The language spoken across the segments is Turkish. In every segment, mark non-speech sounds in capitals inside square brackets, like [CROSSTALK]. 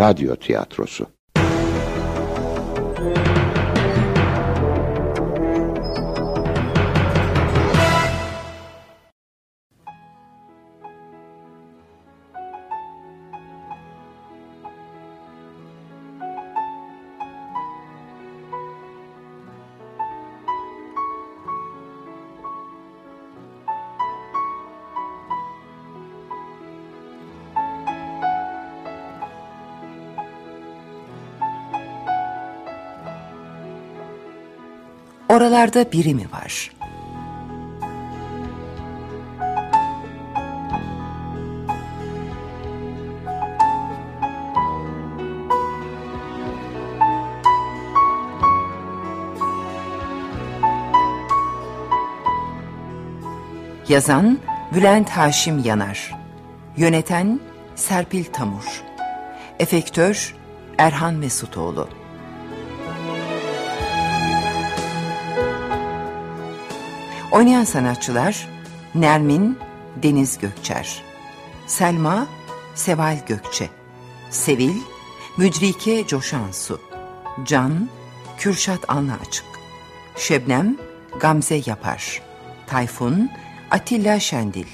radyo tiyatrosu. Oralarda biri mi var? Yazan Bülent Haşim Yanar. Yöneten Serpil Tamur. Efektör Erhan Mesutoğlu Oynayan sanatçılar Nermin Deniz Gökçer Selma Seval Gökçe Sevil Mücrike Coşansu Can Kürşat Anlı Açık Şebnem Gamze Yapar Tayfun Atilla Şendil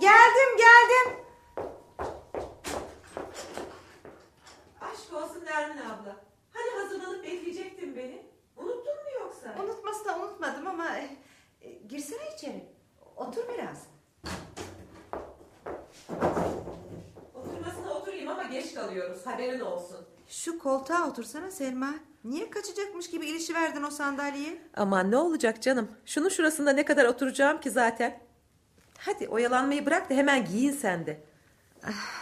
Geldim geldim. Aşk olsun Nermin abla. Hani hazırlanıp bekleyecektin beni? Unuttun mu yoksa? Unutması da unutmadım ama e, e, girsene içeri. Otur biraz. Oturmasına oturayım ama geç kalıyoruz. Haberin olsun. Şu koltuğa otursana Selma. Niye kaçacakmış gibi ilişi verdin o sandalyeye? Aman ne olacak canım? Şunun şurasında ne kadar oturacağım ki zaten. Hadi oyalanmayı bırak da hemen giyin sen de.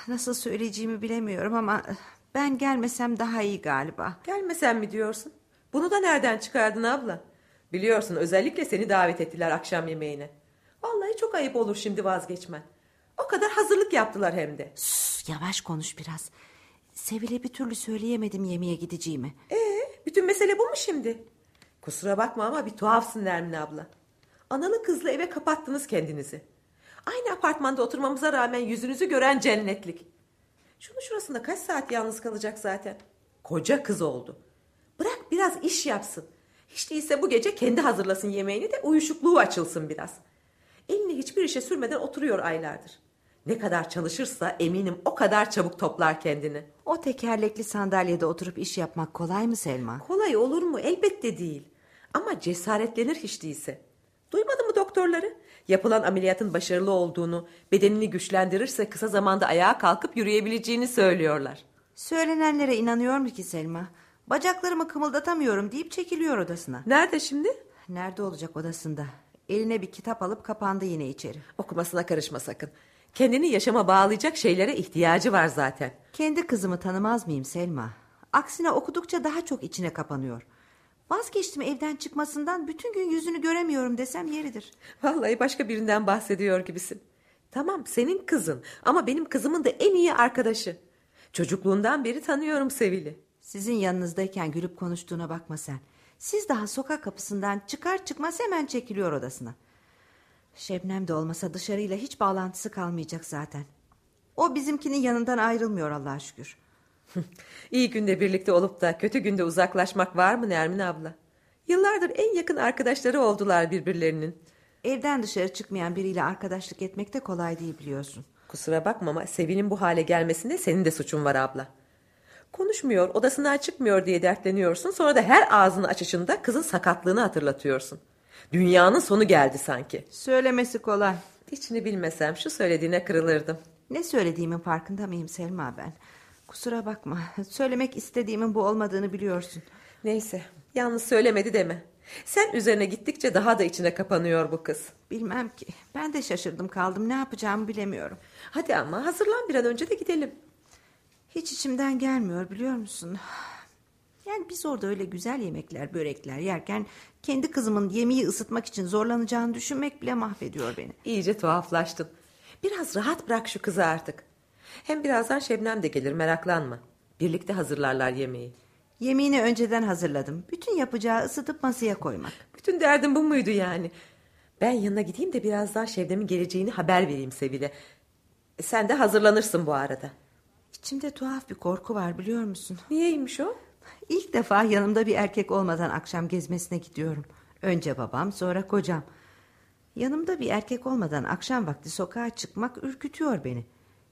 Nasıl söyleyeceğimi bilemiyorum ama e, ben gelmesem daha iyi galiba. Gelmesen mi diyorsun? Bunu da nereden çıkardın abla? Biliyorsun özellikle seni davet ettiler akşam yemeğine. Vallahi çok ayıp olur şimdi vazgeçmen. O kadar hazırlık yaptılar hem de. Sus, yavaş konuş biraz. Sevil'e bir türlü söyleyemedim yemeğe gideceğimi. Ee, bütün mesele bu mu şimdi? Kusura bakma ama bir tuhafsın Nermin abla. Analı kızlı eve kapattınız kendinizi. Aynı apartmanda oturmamıza rağmen yüzünüzü gören cennetlik. Şunun şurasında kaç saat yalnız kalacak zaten. Koca kız oldu. Bırak biraz iş yapsın. Hiç değilse bu gece kendi hazırlasın yemeğini de uyuşukluğu açılsın biraz. Elini hiçbir işe sürmeden oturuyor aylardır. Ne kadar çalışırsa eminim o kadar çabuk toplar kendini. O tekerlekli sandalyede oturup iş yapmak kolay mı Selma? Kolay olur mu? Elbette değil. Ama cesaretlenir hiç değilse. Duymadın mı doktorları? Yapılan ameliyatın başarılı olduğunu, bedenini güçlendirirse kısa zamanda ayağa kalkıp yürüyebileceğini söylüyorlar. Söylenenlere inanıyor mu ki Selma? Bacaklarımı kımıldatamıyorum deyip çekiliyor odasına. Nerede şimdi? Nerede olacak odasında? Eline bir kitap alıp kapandı yine içeri. Okumasına karışma sakın. Kendini yaşama bağlayacak şeylere ihtiyacı var zaten. Kendi kızımı tanımaz mıyım Selma? Aksine okudukça daha çok içine kapanıyor. Vazgeçtim evden çıkmasından bütün gün yüzünü göremiyorum desem yeridir. Vallahi başka birinden bahsediyor gibisin. Tamam senin kızın ama benim kızımın da en iyi arkadaşı. Çocukluğundan beri tanıyorum Sevil'i. Sizin yanınızdayken gülüp konuştuğuna bakma sen. Siz daha sokak kapısından çıkar çıkmaz hemen çekiliyor odasına. Şebnem de olmasa dışarıyla hiç bağlantısı kalmayacak zaten. O bizimkinin yanından ayrılmıyor Allah'a şükür. [LAUGHS] İyi günde birlikte olup da kötü günde uzaklaşmak var mı Nermin abla? Yıllardır en yakın arkadaşları oldular birbirlerinin. Evden dışarı çıkmayan biriyle arkadaşlık etmek de kolay değil biliyorsun. Kusura bakma ama Sevil'in bu hale gelmesinde senin de suçun var abla. Konuşmuyor, odasından çıkmıyor diye dertleniyorsun. Sonra da her ağzını açışında kızın sakatlığını hatırlatıyorsun. Dünyanın sonu geldi sanki. Söylemesi kolay. İçini bilmesem şu söylediğine kırılırdım. Ne söylediğimin farkında mıyım Selma ben? Kusura bakma. Söylemek istediğimin bu olmadığını biliyorsun. Neyse, yalnız söylemedi deme. Sen üzerine gittikçe daha da içine kapanıyor bu kız. Bilmem ki. Ben de şaşırdım kaldım. Ne yapacağımı bilemiyorum. Hadi ama hazırlan bir an önce de gidelim. Hiç içimden gelmiyor biliyor musun? Ya Yani biz orada öyle güzel yemekler, börekler yerken kendi kızımın yemeği ısıtmak için zorlanacağını düşünmek bile mahvediyor beni. İyice tuhaflaştın. Biraz rahat bırak şu kızı artık. Hem birazdan Şebnem de gelir meraklanma. Birlikte hazırlarlar yemeği. Yemeğini önceden hazırladım. Bütün yapacağı ısıtıp masaya koymak. Bütün derdim bu muydu yani? Ben yanına gideyim de birazdan Şebnem'in geleceğini haber vereyim Sevil'e. E, sen de hazırlanırsın bu arada. İçimde tuhaf bir korku var biliyor musun? Niyeymiş o? İlk defa yanımda bir erkek olmadan akşam gezmesine gidiyorum. Önce babam sonra kocam. Yanımda bir erkek olmadan akşam vakti sokağa çıkmak ürkütüyor beni.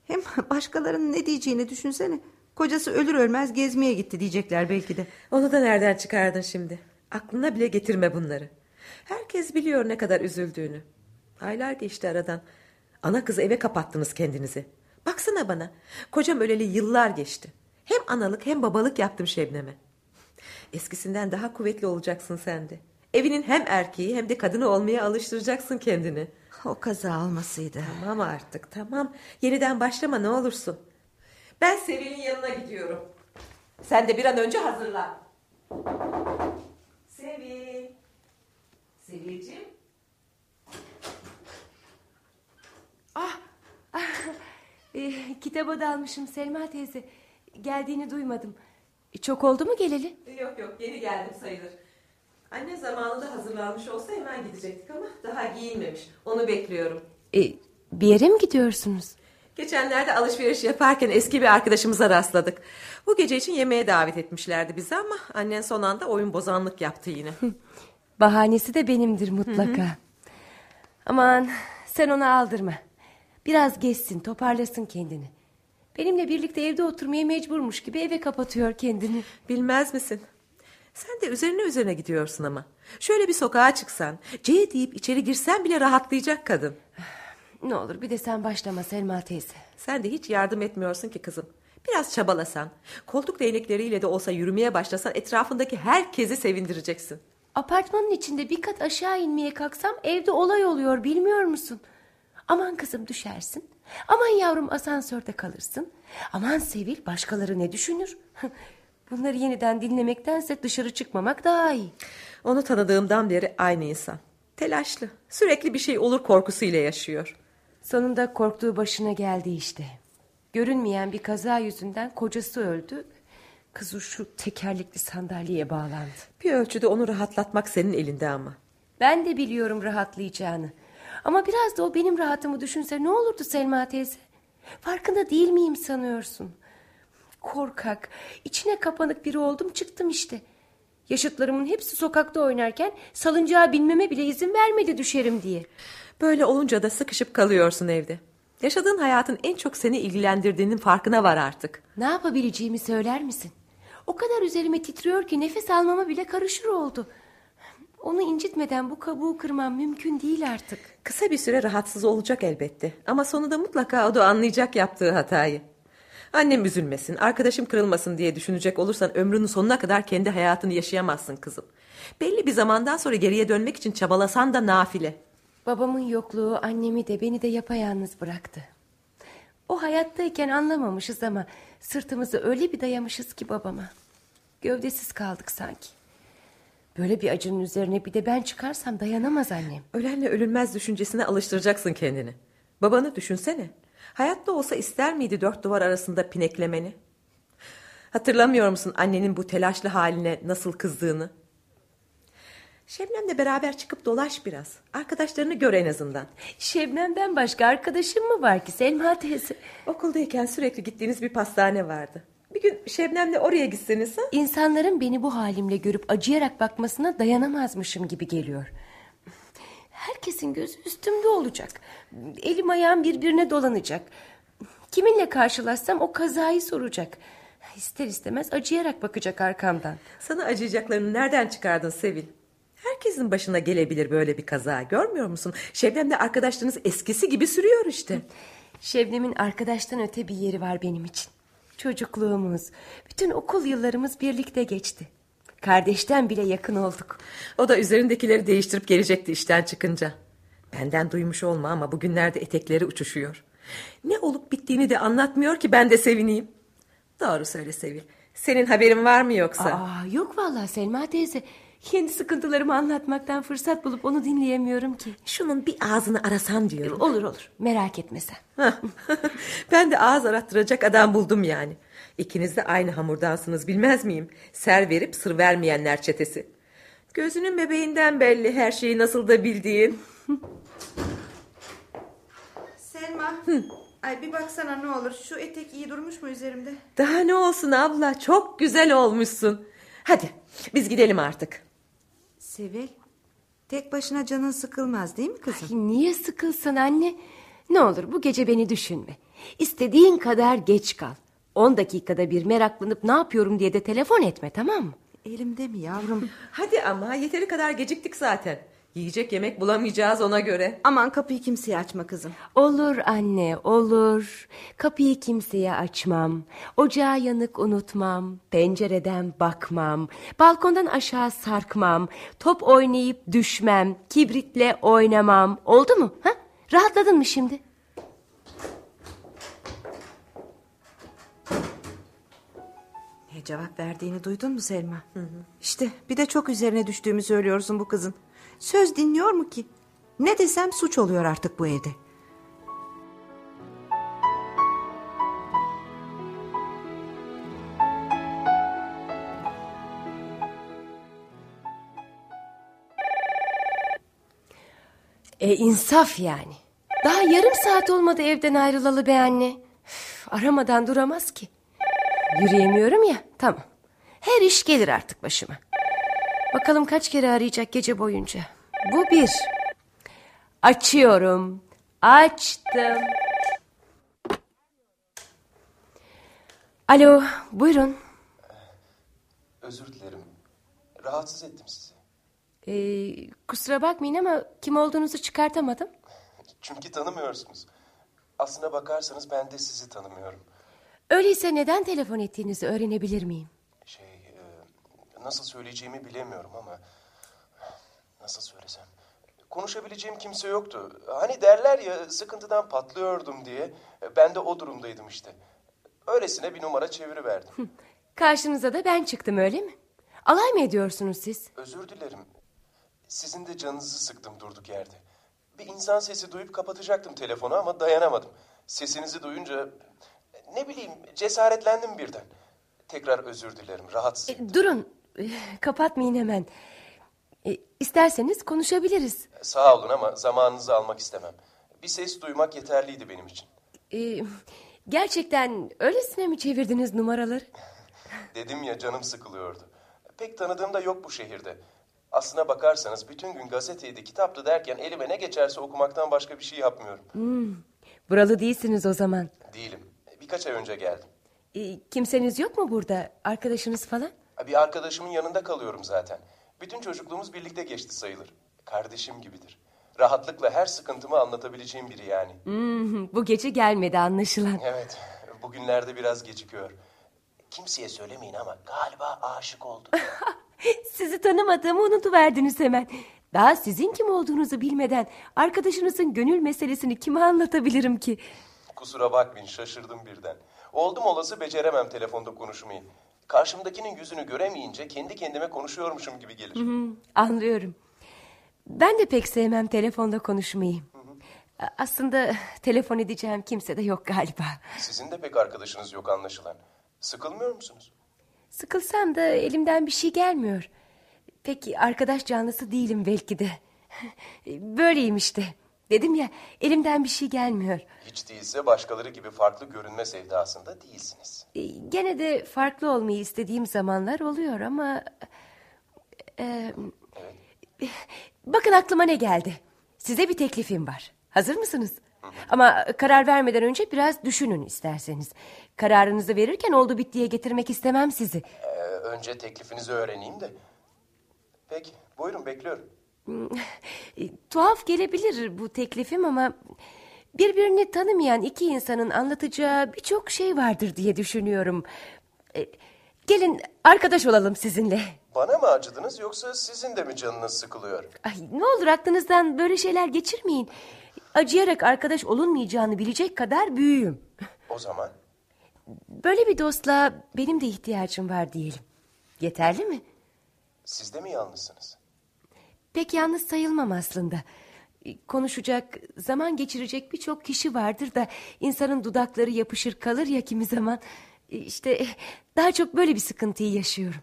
Hem [LAUGHS] başkalarının ne diyeceğini düşünsene. Kocası ölür ölmez gezmeye gitti diyecekler belki de. Onu da nereden çıkardın şimdi? Aklına bile getirme bunları. Herkes biliyor ne kadar üzüldüğünü. Aylar geçti aradan. Ana kızı eve kapattınız kendinizi. Baksana bana. Kocam öleli yıllar geçti. Hem analık hem babalık yaptım Şebnem'e. Eskisinden daha kuvvetli olacaksın sen de. Evinin hem erkeği hem de kadını olmaya alıştıracaksın kendini. O kaza olmasıydı. Tamam artık tamam. Yeniden başlama ne olursun. Ben Sevil'in yanına gidiyorum. Sen de bir an önce hazırlan. Sevil. Sevil'ciğim. E, kitaba dalmışım Selma teyze. Geldiğini duymadım. Çok oldu mu geleli? Yok yok yeni geldim sayılır. Anne zamanında hazırlanmış olsa hemen gidecektik ama daha giyinmemiş. Onu bekliyorum. E, bir yere mi gidiyorsunuz? Geçenlerde alışveriş yaparken eski bir arkadaşımıza rastladık. Bu gece için yemeğe davet etmişlerdi bizi ama annen son anda oyun bozanlık yaptı yine. Bahanesi de benimdir mutlaka. Aman sen ona aldırma. Biraz geçsin toparlasın kendini. Benimle birlikte evde oturmaya mecburmuş gibi eve kapatıyor kendini. Bilmez misin? Sen de üzerine üzerine gidiyorsun ama. Şöyle bir sokağa çıksan, C deyip içeri girsen bile rahatlayacak kadın. [SIGHS] Ne olur bir de sen başlama Selma teyze. Sen de hiç yardım etmiyorsun ki kızım. Biraz çabalasan, koltuk değnekleriyle de olsa yürümeye başlasan etrafındaki herkesi sevindireceksin. Apartmanın içinde bir kat aşağı inmeye kalksam evde olay oluyor bilmiyor musun? Aman kızım düşersin. Aman yavrum asansörde kalırsın. Aman Sevil başkaları ne düşünür? [LAUGHS] Bunları yeniden dinlemektense dışarı çıkmamak daha iyi. Onu tanıdığımdan beri aynı insan. Telaşlı, sürekli bir şey olur korkusuyla yaşıyor. Sonunda korktuğu başına geldi işte. Görünmeyen bir kaza yüzünden kocası öldü. Kızı şu tekerlekli sandalyeye bağlandı. Bir ölçüde onu rahatlatmak senin elinde ama. Ben de biliyorum rahatlayacağını. Ama biraz da o benim rahatımı düşünse ne olurdu Selma teyze? Farkında değil miyim sanıyorsun? Korkak, içine kapanık biri oldum çıktım işte. Yaşıtlarımın hepsi sokakta oynarken salıncağa binmeme bile izin vermedi düşerim diye. Böyle olunca da sıkışıp kalıyorsun evde. Yaşadığın hayatın en çok seni ilgilendirdiğinin farkına var artık. Ne yapabileceğimi söyler misin? O kadar üzerime titriyor ki nefes almama bile karışır oldu. Onu incitmeden bu kabuğu kırmam mümkün değil artık. Kısa bir süre rahatsız olacak elbette. Ama sonunda mutlaka o da anlayacak yaptığı hatayı. Annem üzülmesin, arkadaşım kırılmasın diye düşünecek olursan ömrünün sonuna kadar kendi hayatını yaşayamazsın kızım. Belli bir zamandan sonra geriye dönmek için çabalasan da nafile. Babamın yokluğu annemi de beni de yapayalnız bıraktı. O hayattayken anlamamışız ama sırtımızı öyle bir dayamışız ki babama. Gövdesiz kaldık sanki. Böyle bir acının üzerine bir de ben çıkarsam dayanamaz annem. Ölenle ölünmez düşüncesine alıştıracaksın kendini. Babanı düşünsene. Hayatta olsa ister miydi dört duvar arasında pineklemeni? Hatırlamıyor musun annenin bu telaşlı haline nasıl kızdığını? Şebnem'le beraber çıkıp dolaş biraz. Arkadaşlarını gör en azından. Şebnem'den başka arkadaşım mı var ki Selma teyze? Okuldayken sürekli gittiğiniz bir pastane vardı. Bir gün Şebnem'le oraya gitseniz ha? İnsanların beni bu halimle görüp acıyarak bakmasına dayanamazmışım gibi geliyor. Herkesin gözü üstümde olacak. Elim ayağım birbirine dolanacak. Kiminle karşılaşsam o kazayı soracak. İster istemez acıyarak bakacak arkamdan. Sana acıyacaklarını nereden çıkardın Sevil? Herkesin başına gelebilir böyle bir kaza görmüyor musun? Şebnem'le arkadaşlarınız eskisi gibi sürüyor işte. Şebnem'in arkadaştan öte bir yeri var benim için. Çocukluğumuz, bütün okul yıllarımız birlikte geçti. Kardeşten bile yakın olduk. O da üzerindekileri değiştirip gelecekti işten çıkınca. Benden duymuş olma ama bugünlerde etekleri uçuşuyor. Ne olup bittiğini de anlatmıyor ki ben de sevineyim. Doğru söyle Sevil. Senin haberin var mı yoksa? Aa, yok vallahi Selma teyze. Kendi sıkıntılarımı anlatmaktan fırsat bulup onu dinleyemiyorum ki. Şunun bir ağzını arasan diyorum. Olur olur merak etme sen. [LAUGHS] Ben de ağız arattıracak adam buldum yani. İkiniz de aynı hamurdansınız bilmez miyim? Ser verip sır vermeyenler çetesi. Gözünün bebeğinden belli her şeyi nasıl da bildiğin. [LAUGHS] Selma. Ay bir baksana ne olur. Şu etek iyi durmuş mu üzerimde? Daha ne olsun abla çok güzel olmuşsun. Hadi biz gidelim artık. Sevil. Tek başına canın sıkılmaz değil mi kızım? Niye sıkılsın anne? Ne olur bu gece beni düşünme. İstediğin kadar geç kal. 10 dakikada bir meraklanıp ne yapıyorum diye de telefon etme tamam mı? Elimde mi yavrum? [LAUGHS] Hadi ama yeteri kadar geciktik zaten. Yiyecek yemek bulamayacağız ona göre. Aman kapıyı kimseye açma kızım. Olur anne olur. Kapıyı kimseye açmam. Ocağı yanık unutmam. Pencereden bakmam. Balkondan aşağı sarkmam. Top oynayıp düşmem. Kibritle oynamam. Oldu mu? Ha? Rahatladın mı şimdi? Cevap verdiğini duydun mu Selma? İşte bir de çok üzerine düştüğümü söylüyorsun bu kızın. Söz dinliyor mu ki? Ne desem suç oluyor artık bu evde. E insaf yani. Daha yarım saat olmadı evden ayrılalı be anne. Üf, aramadan duramaz ki. Yürüyemiyorum ya tamam. Her iş gelir artık başıma. Bakalım kaç kere arayacak gece boyunca. Bu bir. Açıyorum. Açtım. Alo buyurun. Özür dilerim. Rahatsız ettim sizi. Ee, kusura bakmayın ama kim olduğunuzu çıkartamadım. Çünkü tanımıyorsunuz. Aslına bakarsanız ben de sizi tanımıyorum. Öyleyse neden telefon ettiğinizi öğrenebilir miyim? Şey, e, nasıl söyleyeceğimi bilemiyorum ama... Nasıl söylesem? Konuşabileceğim kimse yoktu. Hani derler ya sıkıntıdan patlıyordum diye. Ben de o durumdaydım işte. Öylesine bir numara çeviriverdim. Karşınıza da ben çıktım öyle mi? Alay mı ediyorsunuz siz? Özür dilerim. Sizin de canınızı sıktım durduk yerde. Bir insan sesi duyup kapatacaktım telefonu ama dayanamadım. Sesinizi duyunca ne bileyim cesaretlendim birden. Tekrar özür dilerim. Rahatsız. E, durun. E, kapatmayın hemen. E, isterseniz konuşabiliriz. Sağ olun ama zamanınızı almak istemem. Bir ses duymak yeterliydi benim için. E, gerçekten öylesine mi çevirdiniz numaraları? [LAUGHS] Dedim ya canım sıkılıyordu. Pek tanıdığım da yok bu şehirde. Aslına bakarsanız bütün gün gazeteydi, kitaptı derken elime ne geçerse okumaktan başka bir şey yapmıyorum. Buralı değilsiniz o zaman. Değilim. Birkaç ay önce geldim. E, kimseniz yok mu burada? Arkadaşınız falan? Bir arkadaşımın yanında kalıyorum zaten. Bütün çocukluğumuz birlikte geçti sayılır. Kardeşim gibidir. Rahatlıkla her sıkıntımı anlatabileceğim biri yani. Hmm, bu gece gelmedi anlaşılan. Evet, bugünlerde biraz gecikiyor. Kimseye söylemeyin ama galiba aşık oldu. [LAUGHS] Sizi tanımadığımı unutuverdiniz hemen. Daha sizin kim olduğunuzu bilmeden arkadaşınızın gönül meselesini kime anlatabilirim ki? Kusura bakmayın şaşırdım birden. Oldum olası beceremem telefonda konuşmayı. Karşımdakinin yüzünü göremeyince kendi kendime konuşuyormuşum gibi gelir. Hmm, anlıyorum. Ben de pek sevmem telefonda konuşmayı. A- Aslında telefon edeceğim kimse de yok galiba. Sizin de pek arkadaşınız yok anlaşılan. Sıkılmıyor musunuz? Sıkılsam da elimden bir şey gelmiyor. Peki arkadaş canlısı değilim belki de. [LAUGHS] Böyleyim işte. Dedim ya elimden bir şey gelmiyor. Hiç değilse başkaları gibi farklı görünme sevdasında değilsiniz. E, Gene de farklı olmayı istediğim zamanlar oluyor ama... e, bakın aklıma ne geldi. Size bir teklifim var. Hazır mısınız? Ama karar vermeden önce biraz düşünün isterseniz. Kararınızı verirken oldu bittiye getirmek istemem sizi. Ee, önce teklifinizi öğreneyim de. Peki, buyurun bekliyorum. [LAUGHS] Tuhaf gelebilir bu teklifim ama... ...birbirini tanımayan iki insanın anlatacağı birçok şey vardır diye düşünüyorum. E, Gelin arkadaş olalım sizinle. Bana mı acıdınız yoksa sizin de mi canınız sıkılıyor? Ay, ne olur aklınızdan böyle şeyler geçirmeyin. Acıyarak arkadaş olunmayacağını bilecek kadar büyüğüm. O zaman Böyle bir dostluğa benim de ihtiyacım var diyelim. Yeterli mi? Siz de mi yalnızsınız? Pek yalnız sayılmam aslında. Konuşacak, zaman geçirecek birçok kişi vardır da insanın dudakları yapışır kalır ya kimi zaman. İşte daha çok böyle bir sıkıntıyı yaşıyorum.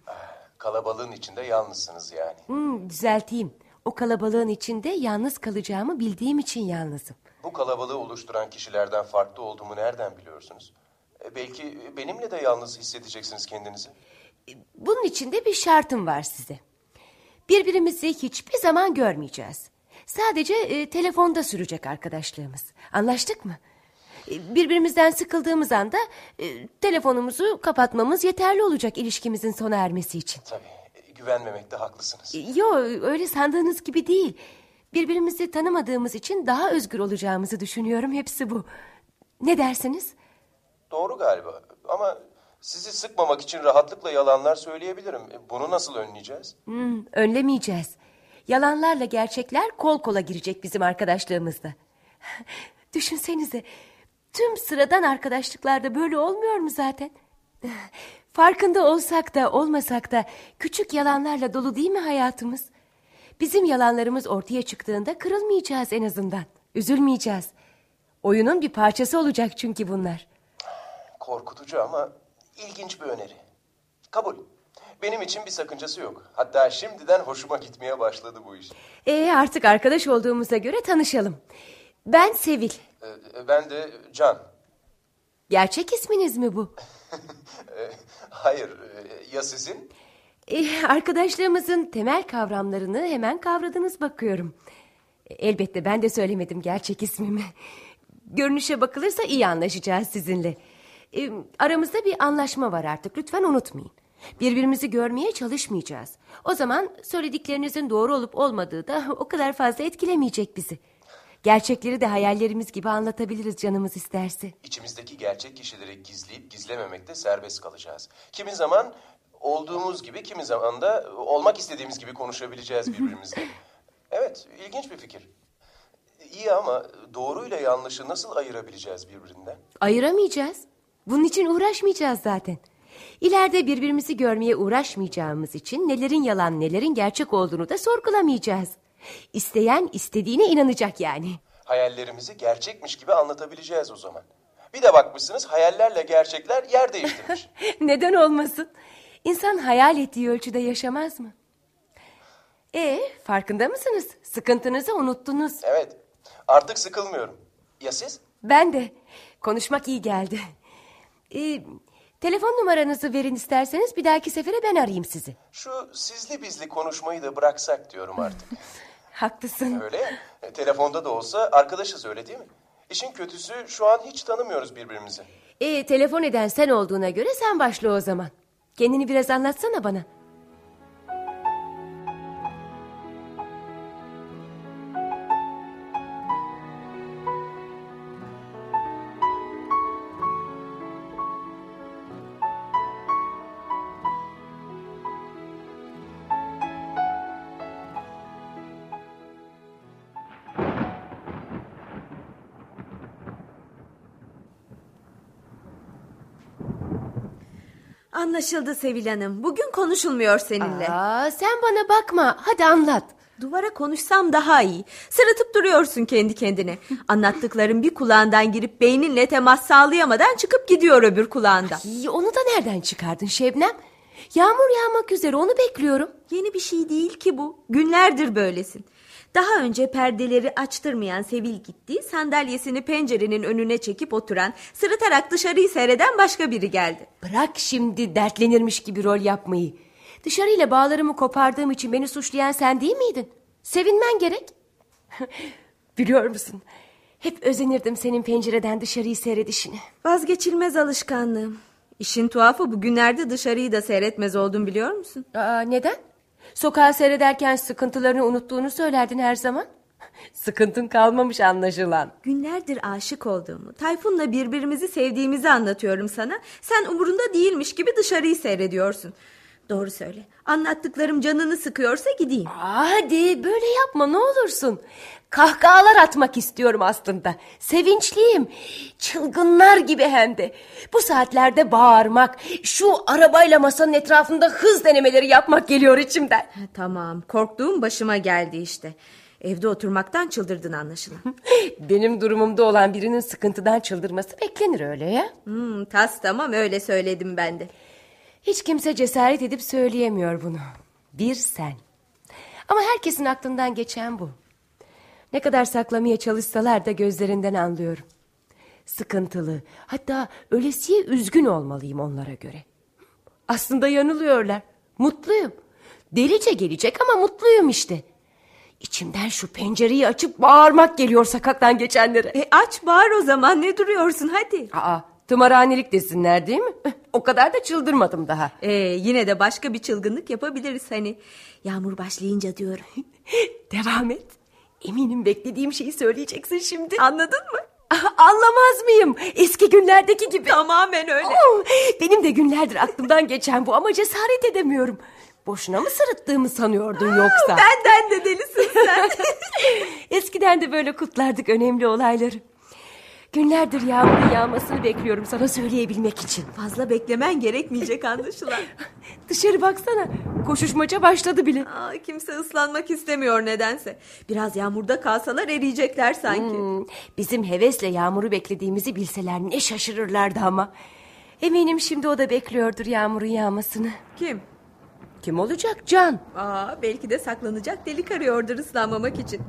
Kalabalığın içinde yalnızsınız yani. Hmm, düzelteyim. O kalabalığın içinde yalnız kalacağımı bildiğim için yalnızım. Bu kalabalığı oluşturan kişilerden farklı olduğumu nereden biliyorsunuz? E, belki benimle de yalnız hissedeceksiniz kendinizi. Bunun için de bir şartım var size. Birbirimizi hiçbir zaman görmeyeceğiz. Sadece e, telefonda sürecek arkadaşlığımız. Anlaştık mı? E, birbirimizden sıkıldığımız anda e, telefonumuzu kapatmamız yeterli olacak ilişkimizin sona ermesi için. Tabii e, güvenmemekte haklısınız. E, Yo öyle sandığınız gibi değil. Birbirimizi tanımadığımız için daha özgür olacağımızı düşünüyorum. Hepsi bu. Ne dersiniz? Doğru galiba ama sizi sıkmamak için rahatlıkla yalanlar söyleyebilirim. E, Bunu nasıl önleyeceğiz? Hmm, önlemeyeceğiz. Yalanlarla gerçekler kol kola girecek bizim arkadaşlığımızda. [LAUGHS] Düşünsenize. Tüm sıradan arkadaşlıklarda böyle olmuyor mu zaten? [LAUGHS] Farkında olsak da olmasak da küçük yalanlarla dolu değil mi hayatımız? Bizim yalanlarımız ortaya çıktığında kırılmayacağız en azından. Üzülmeyeceğiz. Oyunun bir parçası olacak çünkü bunlar. Korkutucu ama ilginç bir öneri. Kabul. Benim için bir sakıncası yok. Hatta şimdiden hoşuma gitmeye başladı bu iş. Ee, artık arkadaş olduğumuza göre tanışalım. Ben Sevil. Ee, Ben de Can. Gerçek isminiz mi bu? [LAUGHS] Ee, Hayır, e, ya sizin? Ee, arkadaşlığımızın temel kavramlarını hemen kavradınız bakıyorum. Elbette ben de söylemedim gerçek ismimi. Görünüşe bakılırsa iyi anlaşacağız sizinle. Ee, aramızda bir anlaşma var artık lütfen unutmayın. Birbirimizi görmeye çalışmayacağız. O zaman söylediklerinizin doğru olup olmadığı da o kadar fazla etkilemeyecek bizi. Gerçekleri de hayallerimiz gibi anlatabiliriz canımız isterse. İçimizdeki gerçek kişileri gizleyip gizlememekte serbest kalacağız. Kimi zaman olduğumuz gibi, kimi zaman da olmak istediğimiz gibi konuşabileceğiz [LAUGHS] birbirimizle. evet, ilginç bir fikir. İyi ama doğruyla yanlışı nasıl ayırabileceğiz birbirinden? Ayıramayacağız. Bunun için uğraşmayacağız zaten. İleride birbirimizi görmeye uğraşmayacağımız için nelerin yalan nelerin gerçek olduğunu da sorgulamayacağız. İsteyen istediğine inanacak yani. Hayallerimizi gerçekmiş gibi anlatabileceğiz o zaman. Bir de bakmışsınız hayallerle gerçekler yer değiştirmiş. [LAUGHS] Neden olmasın? İnsan hayal ettiği ölçüde yaşamaz mı? E farkında mısınız? Sıkıntınızı unuttunuz. evet, artık sıkılmıyorum. Ya siz? Ben de. Konuşmak iyi geldi. E, telefon numaranızı verin isterseniz bir dahaki sefere ben arayayım sizi. Şu sizli bizli konuşmayı da bıraksak diyorum artık. [LAUGHS] Haklısın. Öyle ya. E, telefonda da olsa arkadaşız öyle değil mi? İşin kötüsü şu an hiç tanımıyoruz birbirimizi. E, telefon eden sen olduğuna göre sen başla o zaman. Kendini biraz anlatsana bana. Anlaşıldı Sevil Hanım. Bugün konuşulmuyor seninle. Aa, sen bana bakma. Hadi anlat. Duvara konuşsam daha iyi. Sırıtıp duruyorsun kendi kendine. Anlattıkların bir kulağından girip beyninle temas sağlayamadan çıkıp gidiyor öbür kulağından. İyi, onu da nereden çıkardın Şebnem? Yağmur yağmak üzere onu bekliyorum. Yeni bir şey değil ki bu. Günlerdir böylesin. Daha önce perdeleri açtırmayan Sevil gitti. Sandalyesini pencerenin önüne çekip oturan, sırıtarak dışarıyı seyreden başka biri geldi. Bırak şimdi dertlenirmiş gibi rol yapmayı. Dışarıyla bağlarımı kopardığım için beni suçlayan sen değil miydin? Sevinmen gerek. [LAUGHS] Biliyor musun? Hep özenirdim senin pencereden dışarıyı seyredişini. Vazgeçilmez alışkanlığım. İşin tuhafı bugünlerde dışarıyı da seyretmez oldum biliyor musun? Aa, neden? Sokağı seyrederken sıkıntılarını unuttuğunu söylerdin her zaman. [LAUGHS] Sıkıntın kalmamış anlaşılan. Günlerdir aşık olduğumu, Tayfun'la birbirimizi sevdiğimizi anlatıyorum sana. Sen umurunda değilmiş gibi dışarıyı seyrediyorsun. Doğru söyle. Anlattıklarım canını sıkıyorsa gideyim. Hadi böyle yapma ne olursun. Kahkahalar atmak istiyorum aslında. Sevinçliyim. Çılgınlar gibi hem de. Bu saatlerde bağırmak, şu arabayla masanın etrafında hız denemeleri yapmak geliyor içimden. Ha, tamam korktuğum başıma geldi işte. Evde oturmaktan çıldırdın anlaşılan. [LAUGHS] Benim durumumda olan birinin sıkıntıdan çıldırması beklenir öyle ya. Hmm, tas tamam öyle söyledim ben de. Hiç kimse cesaret edip söyleyemiyor bunu. Bir sen. Ama herkesin aklından geçen bu. Ne kadar saklamaya çalışsalar da gözlerinden anlıyorum. Sıkıntılı, hatta ölesiye üzgün olmalıyım onlara göre. Aslında yanılıyorlar. Mutluyum. Delice gelecek ama mutluyum işte. İçimden şu pencereyi açıp bağırmak geliyor sakaktan geçenlere. E aç bağır o zaman ne duruyorsun hadi. Aa, tımarhanelik desinler değil mi? [LAUGHS] O kadar da çıldırmadım daha. E, yine de başka bir çılgınlık yapabiliriz hani. Yağmur başlayınca diyorum. [LAUGHS] Devam et. Eminim beklediğim şeyi söyleyeceksin şimdi. Anladın mı? [LAUGHS] Anlamaz mıyım? Eski günlerdeki gibi. Tamamen öyle. Oh, benim de günlerdir aklımdan geçen bu ama cesaret edemiyorum. Boşuna mı sırıttığımı sanıyordun yoksa? Benden de delisin sen. Eskiden de böyle kutlardık önemli olayları. Günlerdir yağmurun yağmasını bekliyorum sana söyleyebilmek için. Fazla beklemen gerekmeyecek anlaşılan. [LAUGHS] Dışarı baksana. Koşuşmaca başladı bile. Aa, kimse ıslanmak istemiyor nedense. Biraz yağmurda kalsalar eriyecekler sanki. Hmm, bizim hevesle yağmuru beklediğimizi bilseler ne şaşırırlardı ama. Eminim şimdi o da bekliyordur yağmurun yağmasını. Kim? Kim olacak? Can. Aa, belki de saklanacak delik arıyordur ıslanmamak için.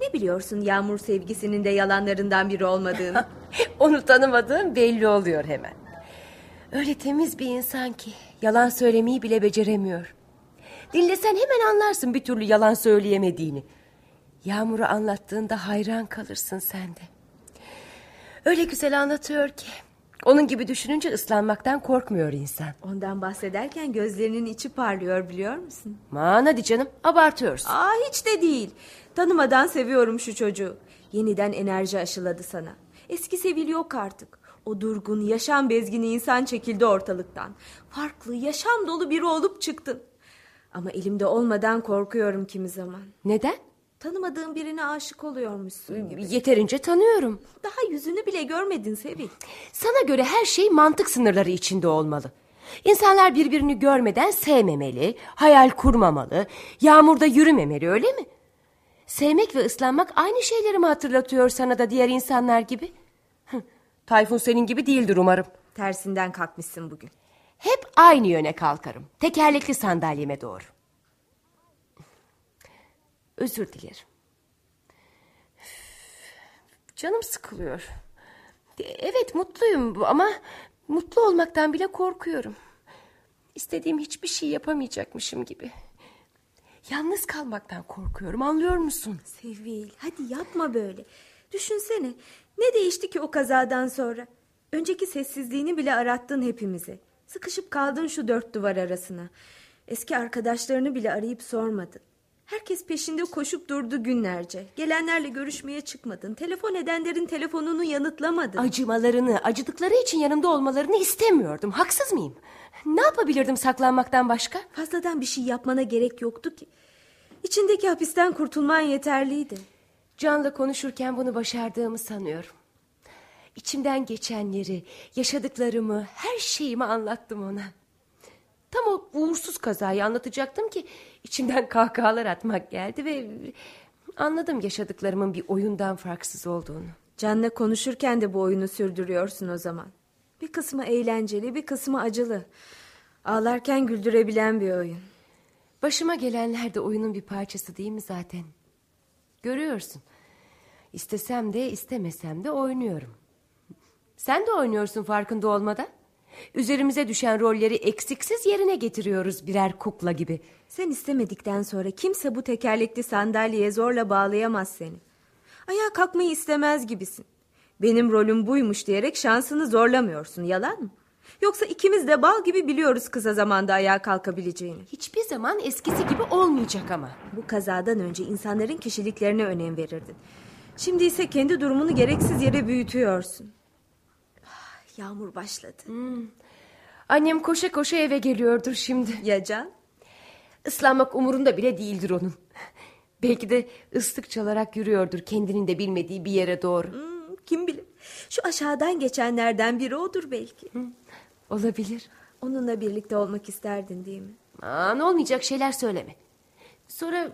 Ne biliyorsun yağmur sevgisinin de yalanlarından biri olmadığını? [LAUGHS] Onu tanımadığım belli oluyor hemen. Öyle temiz bir insan ki yalan söylemeyi bile beceremiyor. Dinlesen hemen anlarsın bir türlü yalan söyleyemediğini. Yağmur'u anlattığında hayran kalırsın sen de. Öyle güzel anlatıyor ki. Onun gibi düşününce ıslanmaktan korkmuyor insan. Ondan bahsederken gözlerinin içi parlıyor biliyor musun? Aman hadi canım abartıyorsun. Aa hiç de değil. Tanımadan seviyorum şu çocuğu. Yeniden enerji aşıladı sana. Eski Sevil yok artık. O durgun, yaşam bezgini insan çekildi ortalıktan. Farklı, yaşam dolu biri olup çıktın. Ama elimde olmadan korkuyorum kimi zaman. Neden? Tanımadığın birine aşık oluyormuşsun gibi. Yeterince tanıyorum. Daha yüzünü bile görmedin Sevil. Sana göre her şey mantık sınırları içinde olmalı. İnsanlar birbirini görmeden sevmemeli, hayal kurmamalı, yağmurda yürümemeli öyle mi? Sevmek ve ıslanmak aynı şeyleri mi hatırlatıyor sana da diğer insanlar gibi? Tayfun senin gibi değildir umarım. Tersinden kalkmışsın bugün. Hep aynı yöne kalkarım. Tekerlekli sandalyeme doğru. Özür dilerim. Canım sıkılıyor. Evet mutluyum ama mutlu olmaktan bile korkuyorum. İstediğim hiçbir şey yapamayacakmışım gibi. Yalnız kalmaktan korkuyorum anlıyor musun? Sevil hadi yapma böyle. Düşünsene ne değişti ki o kazadan sonra? Önceki sessizliğini bile arattın hepimize. Sıkışıp kaldın şu dört duvar arasına. Eski arkadaşlarını bile arayıp sormadın. Herkes peşinde koşup durdu günlerce. Gelenlerle görüşmeye çıkmadın. Telefon edenlerin telefonunu yanıtlamadın. Acımalarını, acıdıkları için yanımda olmalarını istemiyordum. Haksız mıyım? Ne yapabilirdim saklanmaktan başka? Fazladan bir şey yapmana gerek yoktu ki. İçindeki hapisten kurtulman yeterliydi. Can'la konuşurken bunu başardığımı sanıyorum. İçimden geçenleri, yaşadıklarımı, her şeyimi anlattım ona. Tam o uğursuz kazayı anlatacaktım ki içimden kahkahalar atmak geldi ve anladım yaşadıklarımın bir oyundan farksız olduğunu. Can'la konuşurken de bu oyunu sürdürüyorsun o zaman. Bir kısmı eğlenceli, bir kısmı acılı. Ağlarken güldürebilen bir oyun. Başıma gelenler de oyunun bir parçası değil mi zaten? Görüyorsun. İstesem de istemesem de oynuyorum. Sen de oynuyorsun farkında olmadan. Üzerimize düşen rolleri eksiksiz yerine getiriyoruz birer kukla gibi. Sen istemedikten sonra kimse bu tekerlekli sandalyeye zorla bağlayamaz seni. Ayağa kalkmayı istemez gibisin. Benim rolüm buymuş diyerek şansını zorlamıyorsun, yalan mı? Yoksa ikimiz de bal gibi biliyoruz kısa zamanda ayağa kalkabileceğini. Hiçbir zaman eskisi gibi olmayacak ama. Bu kazadan önce insanların kişiliklerine önem verirdin. Şimdi ise kendi durumunu gereksiz yere büyütüyorsun. Ah, Yağmur başladı. Annem koşa koşa eve geliyordur şimdi. Ya Can? Islanmak umurunda bile değildir onun. Belki de ıslık çalarak yürüyordur kendinin de bilmediği bir yere doğru. Hmm, kim bilir. Şu aşağıdan geçenlerden biri odur belki. Olabilir. Onunla birlikte olmak isterdin değil mi? Aman olmayacak şeyler söyleme. Sonra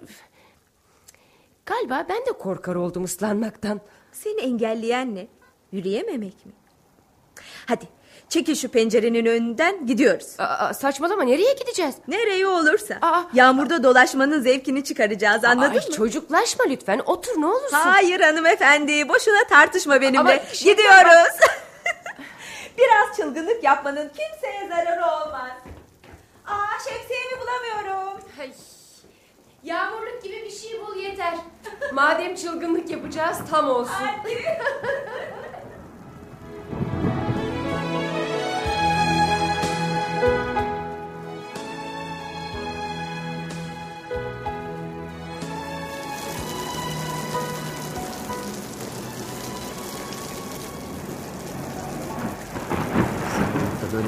galiba ben de korkar oldum ıslanmaktan. Seni engelleyen ne? Yürüyememek mi? Hadi çekil şu pencerenin önünden gidiyoruz. Aa, saçmalama nereye gideceğiz? Nereye olursa. Aa. Yağmurda dolaşmanın zevkini çıkaracağız anladın Ay, mı? Çocuklaşma lütfen otur ne olursun. Hayır hanımefendi boşuna tartışma benimle. Ama şimdi- Gidiyoruz. [LAUGHS] Biraz çılgınlık yapmanın kimseye zararı olmaz. Aa şemsiyemi bulamıyorum. Ay, Yağmurluk gibi bir şey bul yeter. Madem çılgınlık yapacağız tam olsun. [LAUGHS]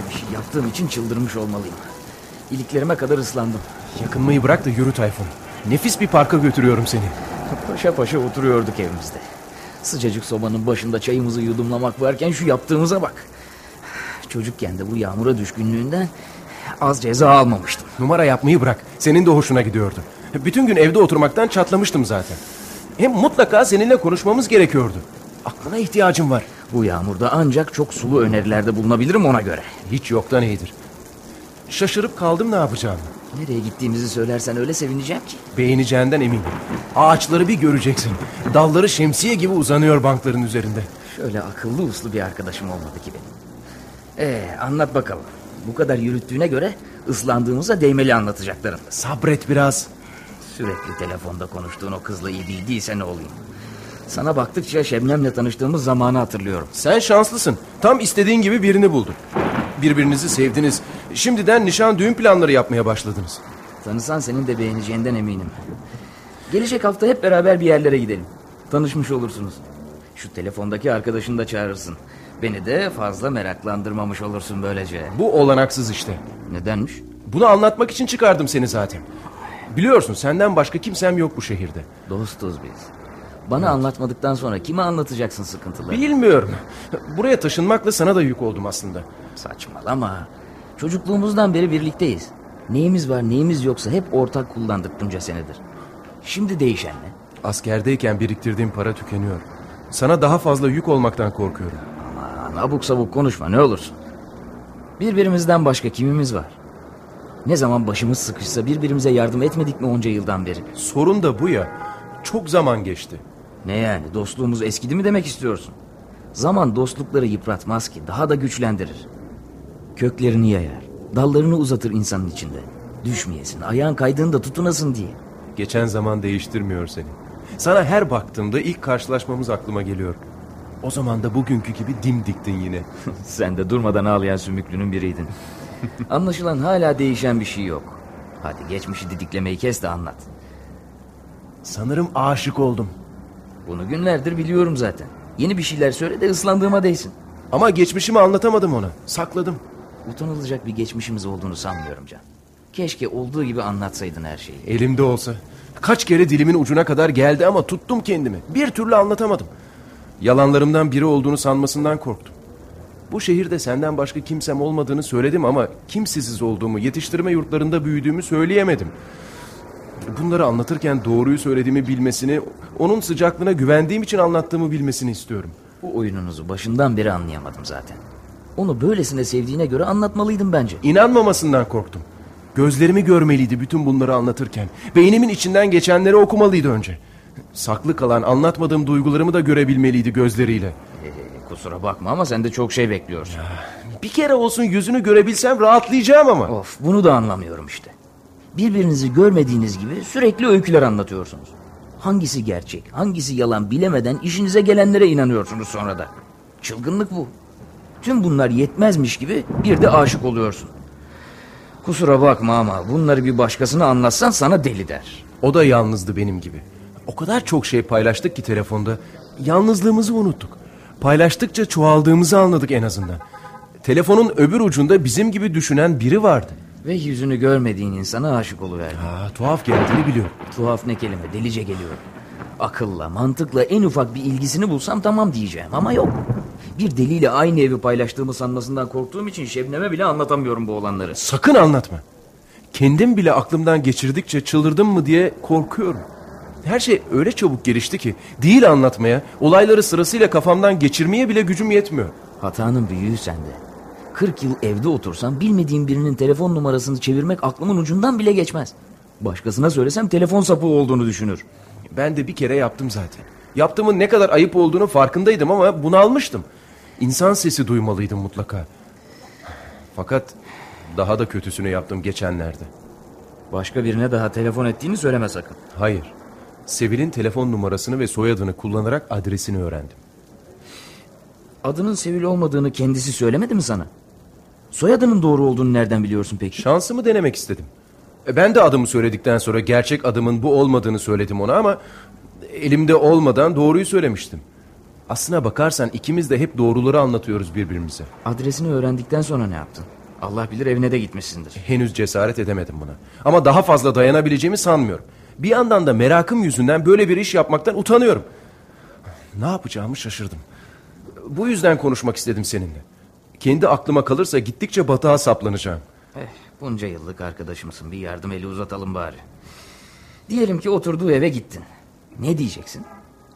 bir şey yaptığım için çıldırmış olmalıyım. İliklerime kadar ıslandım. Yakınmayı bırak da yürü Tayfun. Nefis bir parka götürüyorum seni. Paşa paşa oturuyorduk evimizde. Sıcacık sobanın başında çayımızı yudumlamak varken şu yaptığımıza bak. Çocukken de bu yağmura düşkünlüğünden az ceza almamıştım. Numara yapmayı bırak. Senin de hoşuna gidiyordu. Bütün gün evde oturmaktan çatlamıştım zaten. Hem mutlaka seninle konuşmamız gerekiyordu. Aklına ihtiyacım var. Bu yağmurda ancak çok sulu önerilerde bulunabilirim ona göre. Hiç yoktan iyidir. Şaşırıp kaldım ne yapacağımı. Nereye gittiğimizi söylersen öyle sevineceğim ki. Beğeneceğinden eminim. Ağaçları bir göreceksin. Dalları şemsiye gibi uzanıyor bankların üzerinde. Şöyle akıllı uslu bir arkadaşım olmadı ki benim. Ee, anlat bakalım. Bu kadar yürüttüğüne göre ıslandığımıza değmeli anlatacaklarım. Sabret biraz. Sürekli telefonda konuştuğun o kızla iyi değil değilse ne olayım? Sana baktıkça Şebnem'le tanıştığımız zamanı hatırlıyorum. Sen şanslısın. Tam istediğin gibi birini buldun. Birbirinizi sevdiniz. Şimdiden nişan düğün planları yapmaya başladınız. Tanısan senin de beğeneceğinden eminim. Gelecek hafta hep beraber bir yerlere gidelim. Tanışmış olursunuz. Şu telefondaki arkadaşını da çağırırsın. Beni de fazla meraklandırmamış olursun böylece. Bu olanaksız işte. Nedenmiş? Bunu anlatmak için çıkardım seni zaten. Biliyorsun senden başka kimsem yok bu şehirde. Dostuz biz. Bana anlatmadıktan sonra kime anlatacaksın sıkıntıları? Bilmiyorum. Buraya taşınmakla sana da yük oldum aslında. Saçmalama. Çocukluğumuzdan beri birlikteyiz. Neyimiz var neyimiz yoksa hep ortak kullandık bunca senedir. Şimdi değişen ne? Askerdeyken biriktirdiğim para tükeniyor. Sana daha fazla yük olmaktan korkuyorum. Aman abuk sabuk konuşma ne olursun. Birbirimizden başka kimimiz var? Ne zaman başımız sıkışsa birbirimize yardım etmedik mi onca yıldan beri? Sorun da bu ya. Çok zaman geçti. Ne yani dostluğumuz eskidi mi demek istiyorsun? Zaman dostlukları yıpratmaz ki daha da güçlendirir. Köklerini yayar, dallarını uzatır insanın içinde. Düşmeyesin, ayağın kaydığında tutunasın diye. Geçen zaman değiştirmiyor seni. Sana her baktığımda ilk karşılaşmamız aklıma geliyor. O zaman da bugünkü gibi dimdiktin yine. [LAUGHS] Sen de durmadan ağlayan sümüklünün biriydin. Anlaşılan hala değişen bir şey yok. Hadi geçmişi didiklemeyi kes de anlat. Sanırım aşık oldum. Bunu günlerdir biliyorum zaten. Yeni bir şeyler söyle de ıslandığıma değsin. Ama geçmişimi anlatamadım ona. Sakladım. Utanılacak bir geçmişimiz olduğunu sanmıyorum Can. Keşke olduğu gibi anlatsaydın her şeyi. Elimde olsa. Kaç kere dilimin ucuna kadar geldi ama tuttum kendimi. Bir türlü anlatamadım. Yalanlarımdan biri olduğunu sanmasından korktum. Bu şehirde senden başka kimsem olmadığını söyledim ama kimsesiz olduğumu, yetiştirme yurtlarında büyüdüğümü söyleyemedim. Bunları anlatırken doğruyu söylediğimi bilmesini, onun sıcaklığına güvendiğim için anlattığımı bilmesini istiyorum. Bu oyununuzu başından beri anlayamadım zaten. Onu böylesine sevdiğine göre anlatmalıydım bence. İnanmamasından korktum. Gözlerimi görmeliydi bütün bunları anlatırken. Beynimin içinden geçenleri okumalıydı önce. Saklı kalan anlatmadığım duygularımı da görebilmeliydi gözleriyle. Ee, kusura bakma ama sen de çok şey bekliyorsun. Bir kere olsun yüzünü görebilsem rahatlayacağım ama. Of bunu da anlamıyorum işte. Birbirinizi görmediğiniz gibi sürekli öyküler anlatıyorsunuz. Hangisi gerçek, hangisi yalan bilemeden işinize gelenlere inanıyorsunuz sonra da. Çılgınlık bu. Tüm bunlar yetmezmiş gibi bir de aşık oluyorsun. Kusura bakma ama bunları bir başkasına anlatsan sana deli der. O da yalnızdı benim gibi. O kadar çok şey paylaştık ki telefonda. Yalnızlığımızı unuttuk. Paylaştıkça çoğaldığımızı anladık en azından. Telefonun öbür ucunda bizim gibi düşünen biri vardı. Ve yüzünü görmediğin insana aşık oluverdi. Ha, tuhaf geldiğini biliyorum. Tuhaf ne kelime delice geliyor. Akılla, mantıkla en ufak bir ilgisini bulsam tamam diyeceğim ama yok. Bir deliyle aynı evi paylaştığımı sanmasından korktuğum için Şebnem'e bile anlatamıyorum bu olanları. Sakın anlatma. Kendim bile aklımdan geçirdikçe çıldırdım mı diye korkuyorum. Her şey öyle çabuk gelişti ki değil anlatmaya, olayları sırasıyla kafamdan geçirmeye bile gücüm yetmiyor. Hatanın büyüğü sende. 40 yıl evde otursam bilmediğim birinin telefon numarasını çevirmek aklımın ucundan bile geçmez. Başkasına söylesem telefon sapığı olduğunu düşünür. Ben de bir kere yaptım zaten. Yaptığımın ne kadar ayıp olduğunu farkındaydım ama bunalmıştım. İnsan sesi duymalıydım mutlaka. Fakat daha da kötüsünü yaptım geçenlerde. Başka birine daha telefon ettiğini söyleme sakın. Hayır. Sevil'in telefon numarasını ve soyadını kullanarak adresini öğrendim. Adının Sevil olmadığını kendisi söylemedi mi sana? Soyadının doğru olduğunu nereden biliyorsun peki? Şansımı denemek istedim. E, Ben de adımı söyledikten sonra gerçek adımın bu olmadığını söyledim ona ama elimde olmadan doğruyu söylemiştim. Aslına bakarsan ikimiz de hep doğruları anlatıyoruz birbirimize. Adresini öğrendikten sonra ne yaptın? Allah bilir evine de gitmişsindir. Henüz cesaret edemedim buna. Ama daha fazla dayanabileceğimi sanmıyorum. Bir yandan da merakım yüzünden böyle bir iş yapmaktan utanıyorum. Ne yapacağımı şaşırdım. Bu yüzden konuşmak istedim seninle. Kendi aklıma kalırsa gittikçe batağa saplanacağım. Eh, bunca yıllık arkadaşımsın bir yardım eli uzatalım bari. Diyelim ki oturduğu eve gittin. Ne diyeceksin?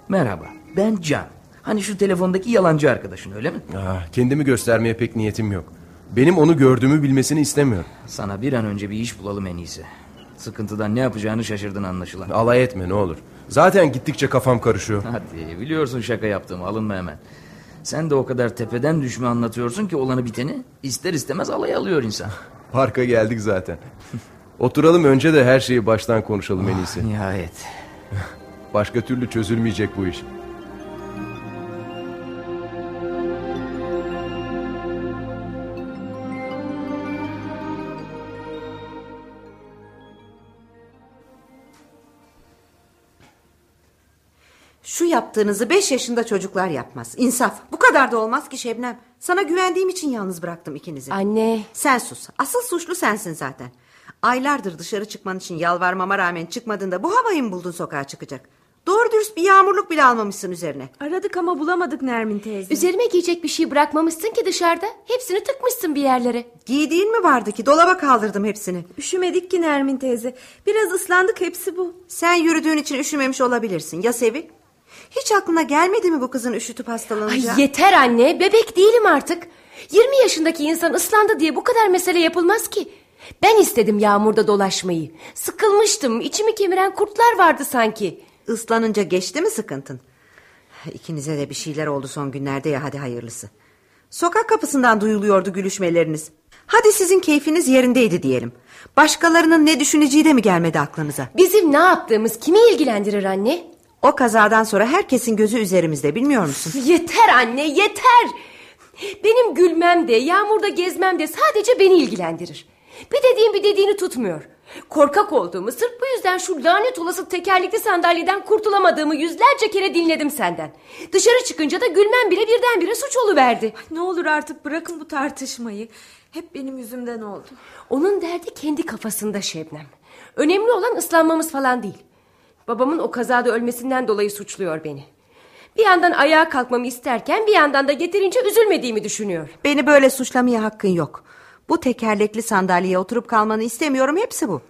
Merhaba ben Can. Hani şu telefondaki yalancı arkadaşın öyle mi? Ah, kendimi göstermeye pek niyetim yok. Benim onu gördüğümü bilmesini istemiyorum. Sana bir an önce bir iş bulalım en iyisi. Sıkıntıdan ne yapacağını şaşırdın anlaşılan. Alay etme ne olur. Zaten gittikçe kafam karışıyor. Hadi biliyorsun şaka yaptığımı alınma hemen. Sen de o kadar tepeden düşme anlatıyorsun ki olanı biteni ister istemez alay alıyor insan. Parka geldik zaten. Oturalım önce de her şeyi baştan konuşalım en iyisi. Nihayet. Başka türlü çözülmeyecek bu iş. Şu yaptığınızı beş yaşında çocuklar yapmaz. İnsaf. Bu kadar da olmaz ki Şebnem. Sana güvendiğim için yalnız bıraktım ikinizi. Anne. Sen sus. Asıl suçlu sensin zaten. Aylardır dışarı çıkman için yalvarmama rağmen çıkmadığında bu havayı mı buldun sokağa çıkacak? Doğru dürüst bir yağmurluk bile almamışsın üzerine. Aradık ama bulamadık Nermin teyze. Üzerime giyecek bir şey bırakmamışsın ki dışarıda. Hepsini tıkmışsın bir yerlere. Giydiğin mi vardı ki? Dolaba kaldırdım hepsini. Üşümedik ki Nermin teyze. Biraz ıslandık hepsi bu. Sen yürüdüğün için üşümemiş olabilirsin. Ya Sevil? Hiç aklına gelmedi mi bu kızın üşütüp Ay hastalanacağı? yeter anne. Bebek değilim artık. 20 yaşındaki insan ıslandı diye bu kadar mesele yapılmaz ki. Ben istedim yağmurda dolaşmayı. Sıkılmıştım. İçimi kemiren kurtlar vardı sanki. Islanınca geçti mi sıkıntın? İkinize de bir şeyler oldu son günlerde ya hadi hayırlısı. Sokak kapısından duyuluyordu gülüşmeleriniz. Hadi sizin keyfiniz yerindeydi diyelim. Başkalarının ne düşüneceği de mi gelmedi aklınıza? Bizim ne yaptığımız kimi ilgilendirir anne? O kazadan sonra herkesin gözü üzerimizde bilmiyor musun? Yeter anne yeter. Benim gülmem de yağmurda gezmem de sadece beni ilgilendirir. Bir dediğim bir dediğini tutmuyor. Korkak olduğumu sırf bu yüzden şu lanet olası tekerlekli sandalyeden kurtulamadığımı yüzlerce kere dinledim senden. Dışarı çıkınca da gülmem bile birdenbire suç oluverdi. Ne olur artık bırakın bu tartışmayı. Hep benim yüzümden oldu. Onun derdi kendi kafasında Şebnem. Önemli olan ıslanmamız falan değil. Babamın o kazada ölmesinden dolayı suçluyor beni. Bir yandan ayağa kalkmamı isterken bir yandan da getirince üzülmediğimi düşünüyor. Beni böyle suçlamaya hakkın yok. Bu tekerlekli sandalyeye oturup kalmanı istemiyorum hepsi bu.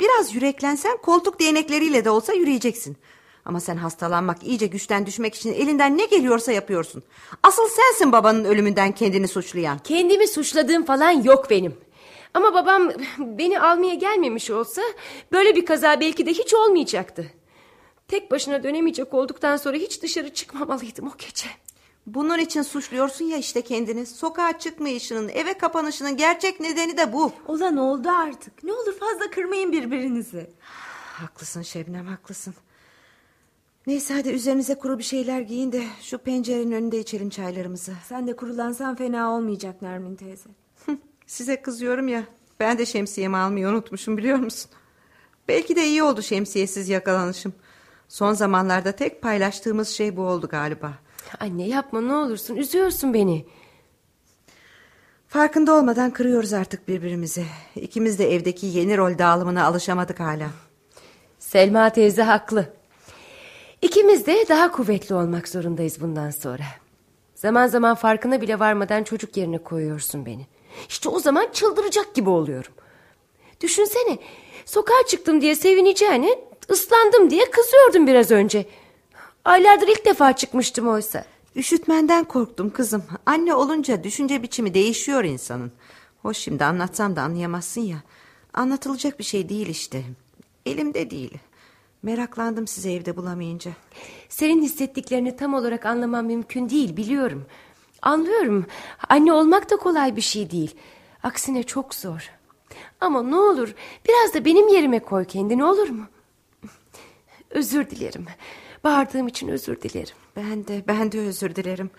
Biraz yüreklensen koltuk değnekleriyle de olsa yürüyeceksin. Ama sen hastalanmak, iyice güçten düşmek için elinden ne geliyorsa yapıyorsun. Asıl sensin babanın ölümünden kendini suçlayan. Kendimi suçladığım falan yok benim. Ama babam beni almaya gelmemiş olsa böyle bir kaza belki de hiç olmayacaktı. Tek başına dönemeyecek olduktan sonra hiç dışarı çıkmamalıydım o gece. Bunun için suçluyorsun ya işte kendini. Sokağa çıkmayışının, eve kapanışının gerçek nedeni de bu. Olan oldu artık. Ne olur fazla kırmayın birbirinizi. Haklısın Şebnem, haklısın. Neyse hadi üzerinize kuru bir şeyler giyin de şu pencerenin önünde içelim çaylarımızı. Sen de kurulansan fena olmayacak Nermin teyze. Size kızıyorum ya. Ben de şemsiyemi almayı unutmuşum biliyor musun? Belki de iyi oldu şemsiyesiz yakalanışım. Son zamanlarda tek paylaştığımız şey bu oldu galiba. Anne yapma ne olursun üzüyorsun beni. Farkında olmadan kırıyoruz artık birbirimizi. İkimiz de evdeki yeni rol dağılımına alışamadık hala. Selma teyze haklı. İkimiz de daha kuvvetli olmak zorundayız bundan sonra. Zaman zaman farkına bile varmadan çocuk yerine koyuyorsun beni. İşte o zaman çıldıracak gibi oluyorum. Düşünsene sokağa çıktım diye sevineceğine ıslandım diye kızıyordum biraz önce. Aylardır ilk defa çıkmıştım oysa. Üşütmenden korktum kızım. Anne olunca düşünce biçimi değişiyor insanın. Hoş şimdi anlatsam da anlayamazsın ya. Anlatılacak bir şey değil işte. Elimde değil. Meraklandım sizi evde bulamayınca. Senin hissettiklerini tam olarak anlamam mümkün değil biliyorum. Anlıyorum. Anne olmak da kolay bir şey değil. Aksine çok zor. Ama ne olur biraz da benim yerime koy kendini olur mu? Özür dilerim. Bağırdığım için özür dilerim. Ben de ben de özür dilerim.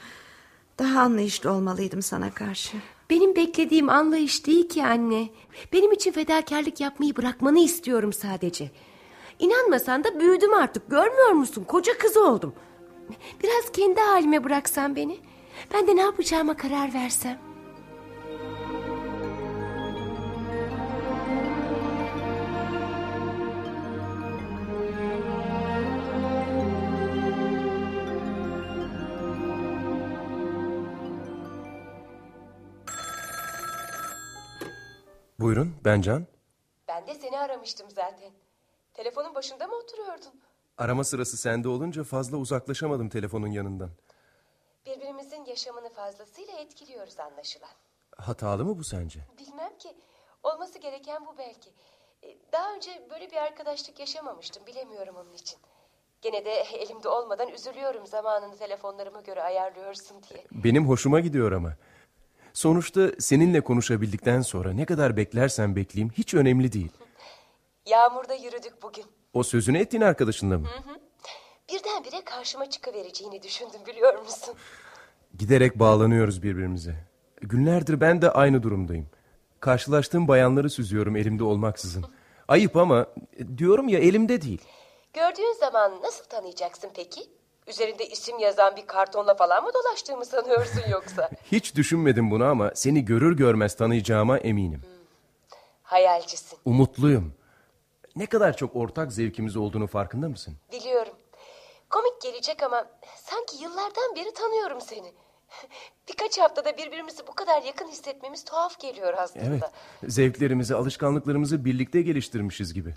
Daha anlayışlı olmalıydım sana karşı. Benim beklediğim anlayış değil ki anne. Benim için fedakarlık yapmayı bırakmanı istiyorum sadece. İnanmasan da büyüdüm artık görmüyor musun? Koca kız oldum. Biraz kendi halime bıraksan beni. Ben de ne yapacağıma karar versem. Buyurun ben Can. Ben de seni aramıştım zaten. Telefonun başında mı oturuyordun? Arama sırası sende olunca fazla uzaklaşamadım telefonun yanından. Birbirimizin yaşamını fazlasıyla etkiliyoruz anlaşılan. Hatalı mı bu sence? Bilmem ki. Olması gereken bu belki. Ee, Daha önce böyle bir arkadaşlık yaşamamıştım. Bilemiyorum onun için. Gene de elimde olmadan üzülüyorum zamanını telefonlarıma göre ayarlıyorsun diye. Benim hoşuma gidiyor ama. Sonuçta seninle konuşabildikten sonra ne kadar beklersen bekleyeyim hiç önemli değil. Yağmurda yürüdük bugün. O sözünü ettiğin arkadaşınla mı? Birdenbire karşıma çıkıvereceğini düşündüm biliyor musun? Giderek bağlanıyoruz birbirimize. Günlerdir ben de aynı durumdayım. Karşılaştığım bayanları süzüyorum elimde olmaksızın. Ayıp ama diyorum ya elimde değil. Gördüğün zaman nasıl tanıyacaksın peki? Üzerinde isim yazan bir kartonla falan mı dolaştığımı sanıyorsun yoksa? [LAUGHS] Hiç düşünmedim bunu ama seni görür görmez tanıyacağıma eminim. Hayalcisin. Umutluyum. Ne kadar çok ortak zevkimiz olduğunu farkında mısın? Biliyorum. Komik gelecek ama sanki yıllardan beri tanıyorum seni. [LAUGHS] Birkaç haftada birbirimizi bu kadar yakın hissetmemiz tuhaf geliyor aslında. Evet. Zevklerimizi, alışkanlıklarımızı birlikte geliştirmişiz gibi.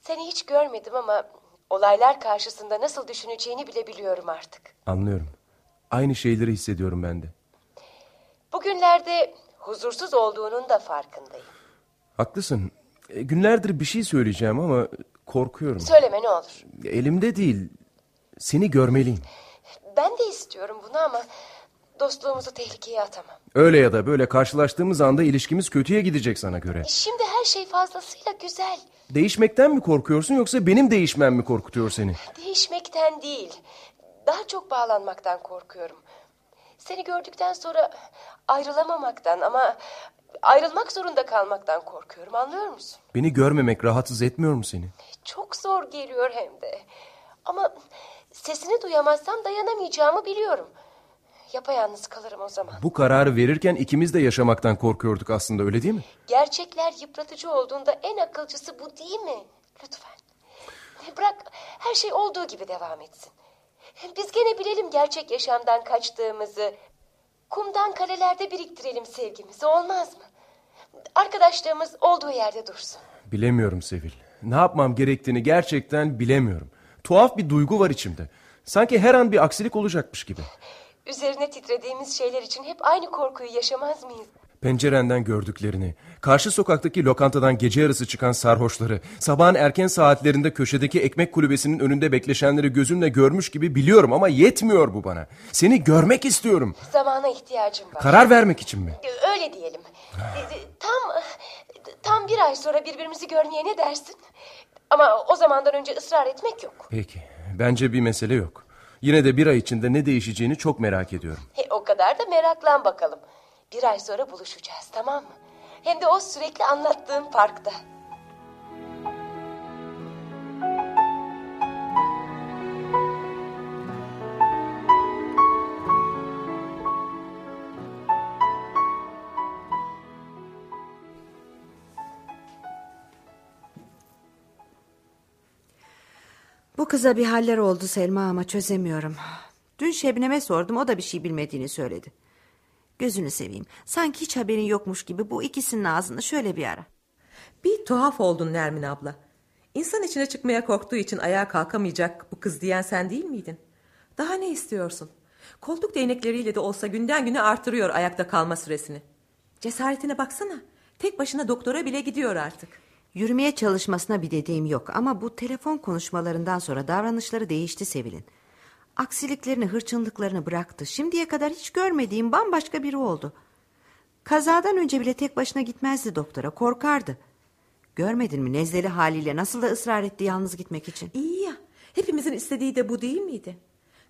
Seni hiç görmedim ama olaylar karşısında nasıl düşüneceğini bile biliyorum artık. Anlıyorum. Aynı şeyleri hissediyorum ben de. Bugünlerde huzursuz olduğunun da farkındayım. Haklısın. E, Günlerdir bir şey söyleyeceğim ama korkuyorum. Söyleme ne olur. Elimde değil. Seni görmeliyim. Ben de istiyorum bunu ama dostluğumuzu tehlikeye atamam. Öyle ya da böyle karşılaştığımız anda ilişkimiz kötüye gidecek sana göre. Şimdi her şey fazlasıyla güzel. Değişmekten mi korkuyorsun yoksa benim değişmem mi korkutuyor seni? Değişmekten değil. Daha çok bağlanmaktan korkuyorum. Seni gördükten sonra ayrılamamaktan ama ayrılmak zorunda kalmaktan korkuyorum anlıyor musun? Beni görmemek rahatsız etmiyor mu seni? Çok zor geliyor hem de. Ama sesini duyamazsam dayanamayacağımı biliyorum. Yapayalnız kalırım o zaman. Bu kararı verirken ikimiz de yaşamaktan korkuyorduk aslında öyle değil mi? Gerçekler yıpratıcı olduğunda en akılcısı bu değil mi? Lütfen. Bırak her şey olduğu gibi devam etsin. Biz gene bilelim gerçek yaşamdan kaçtığımızı. Kumdan kalelerde biriktirelim sevgimizi olmaz mı? Arkadaşlığımız olduğu yerde dursun. Bilemiyorum Sevil. Ne yapmam gerektiğini gerçekten bilemiyorum. Tuhaf bir duygu var içimde. Sanki her an bir aksilik olacakmış gibi. Üzerine titrediğimiz şeyler için hep aynı korkuyu yaşamaz mıyız? Pencerenden gördüklerini, karşı sokaktaki lokantadan gece yarısı çıkan sarhoşları, sabahın erken saatlerinde köşedeki ekmek kulübesinin önünde bekleşenleri gözümle görmüş gibi biliyorum ama yetmiyor bu bana. Seni görmek istiyorum. Zamana ihtiyacım var. Karar vermek için mi? Öyle diyelim. Tam tam bir ay sonra birbirimizi görmeye ne dersin? Ama o zamandan önce ısrar etmek yok. Peki, bence bir mesele yok. Yine de bir ay içinde ne değişeceğini çok merak ediyorum. He, o kadar da meraklan bakalım. Bir ay sonra buluşacağız tamam mı? Hem de o sürekli anlattığın parkta. Kıza bir haller oldu Selma ama çözemiyorum. Dün Şebnem'e sordum o da bir şey bilmediğini söyledi. Gözünü seveyim. Sanki hiç haberin yokmuş gibi bu ikisinin ağzını şöyle bir ara. Bir tuhaf oldun Nermin abla. İnsan içine çıkmaya korktuğu için ayağa kalkamayacak bu kız diyen sen değil miydin? Daha ne istiyorsun? Koltuk değnekleriyle de olsa günden güne artırıyor ayakta kalma süresini. Cesaretine baksana. Tek başına doktora bile gidiyor artık. Yürümeye çalışmasına bir dediğim yok ama bu telefon konuşmalarından sonra davranışları değişti Sevil'in. Aksiliklerini, hırçınlıklarını bıraktı. Şimdiye kadar hiç görmediğim bambaşka biri oldu. Kazadan önce bile tek başına gitmezdi doktora, korkardı. Görmedin mi nezleli haliyle nasıl da ısrar etti yalnız gitmek için? İyi ya. Hepimizin istediği de bu değil miydi?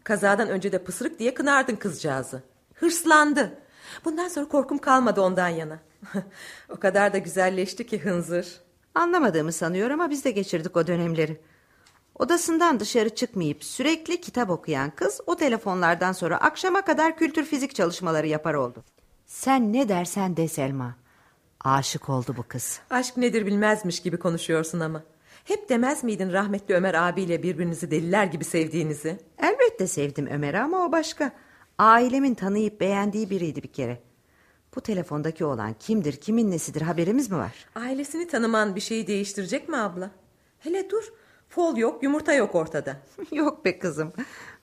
Kazadan önce de pısırık diye kınardın kızcağızı. Hırslandı. Bundan sonra korkum kalmadı ondan yana. [LAUGHS] o kadar da güzelleşti ki hınzır. Anlamadığımı sanıyor ama biz de geçirdik o dönemleri. Odasından dışarı çıkmayıp sürekli kitap okuyan kız o telefonlardan sonra akşama kadar kültür fizik çalışmaları yapar oldu. Sen ne dersen de Selma. Aşık oldu bu kız. Aşk nedir bilmezmiş gibi konuşuyorsun ama. Hep demez miydin rahmetli Ömer abiyle birbirinizi deliler gibi sevdiğinizi? Elbette sevdim Ömer'i ama o başka. Ailemin tanıyıp beğendiği biriydi bir kere. Bu telefondaki olan kimdir, kimin nesidir haberimiz mi var? Ailesini tanıman bir şeyi değiştirecek mi abla? Hele dur. Fol yok, yumurta yok ortada. [LAUGHS] Yok be kızım.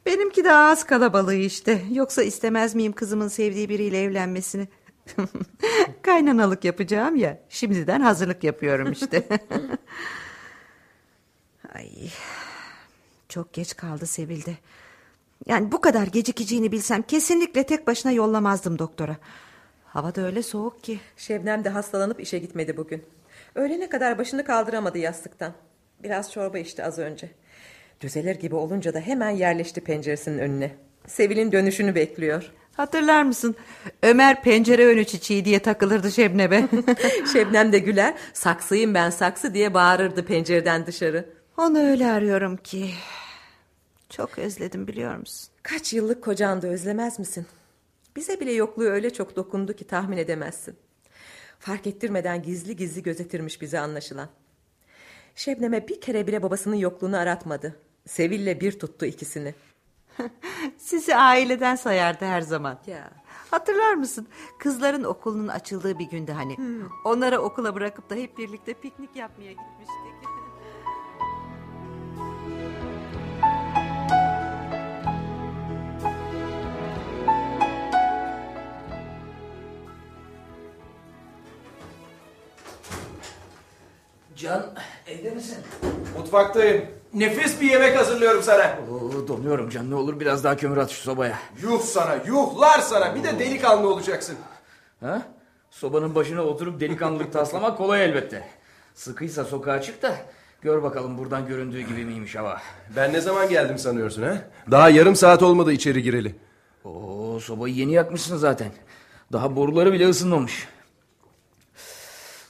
Benimki de ağız kalabalığı işte. Yoksa istemez miyim kızımın sevdiği biriyle evlenmesini? [LAUGHS] Kaynanalık yapacağım ya. Şimdiden hazırlık yapıyorum işte. [LAUGHS] Ay. Çok geç kaldı Sevil'de. Yani bu kadar gecikeceğini bilsem kesinlikle tek başına yollamazdım doktora. Hava da öyle soğuk ki. Şebnem de hastalanıp işe gitmedi bugün. Öğlene kadar başını kaldıramadı yastıktan. Biraz çorba içti az önce. Düzelir gibi olunca da hemen yerleşti penceresinin önüne. Sevil'in dönüşünü bekliyor. Hatırlar mısın? Ömer pencere önü çiçeği diye takılırdı Şebnem'e. [LAUGHS] [LAUGHS] Şebnem de güler, saksıyım ben saksı diye bağırırdı pencereden dışarı. Onu öyle arıyorum ki. Çok özledim biliyor musun? Kaç yıllık kocan da özlemez misin? Bize bile yokluğu öyle çok dokundu ki tahmin edemezsin. Fark ettirmeden gizli gizli gözetirmiş bizi anlaşılan. Şebnem'e bir kere bile babasının yokluğunu aratmadı. Sevil'le bir tuttu ikisini. [LAUGHS] Sizi aileden sayardı her zaman. Ya. Hatırlar mısın? Kızların okulunun açıldığı bir günde hani. Onları okula bırakıp da hep birlikte piknik yapmaya gitmiştik. Can evde misin? Mutfaktayım. Nefis bir yemek hazırlıyorum sana. Oo, donuyorum Can ne olur biraz daha kömür at şu sobaya. Yuh sana, yuhlar sana. Bir de delikanlı olacaksın. Ha? Sobanın başına oturup delikanlılık taslamak kolay elbette. Sıkıysa sokağa çık da gör bakalım buradan göründüğü gibi miymiş hava. Ben ne zaman geldim sanıyorsun ha? Daha yarım saat olmadı içeri gireli. Oo, sobayı yeni yakmışsın zaten. Daha boruları bile ısınmamış.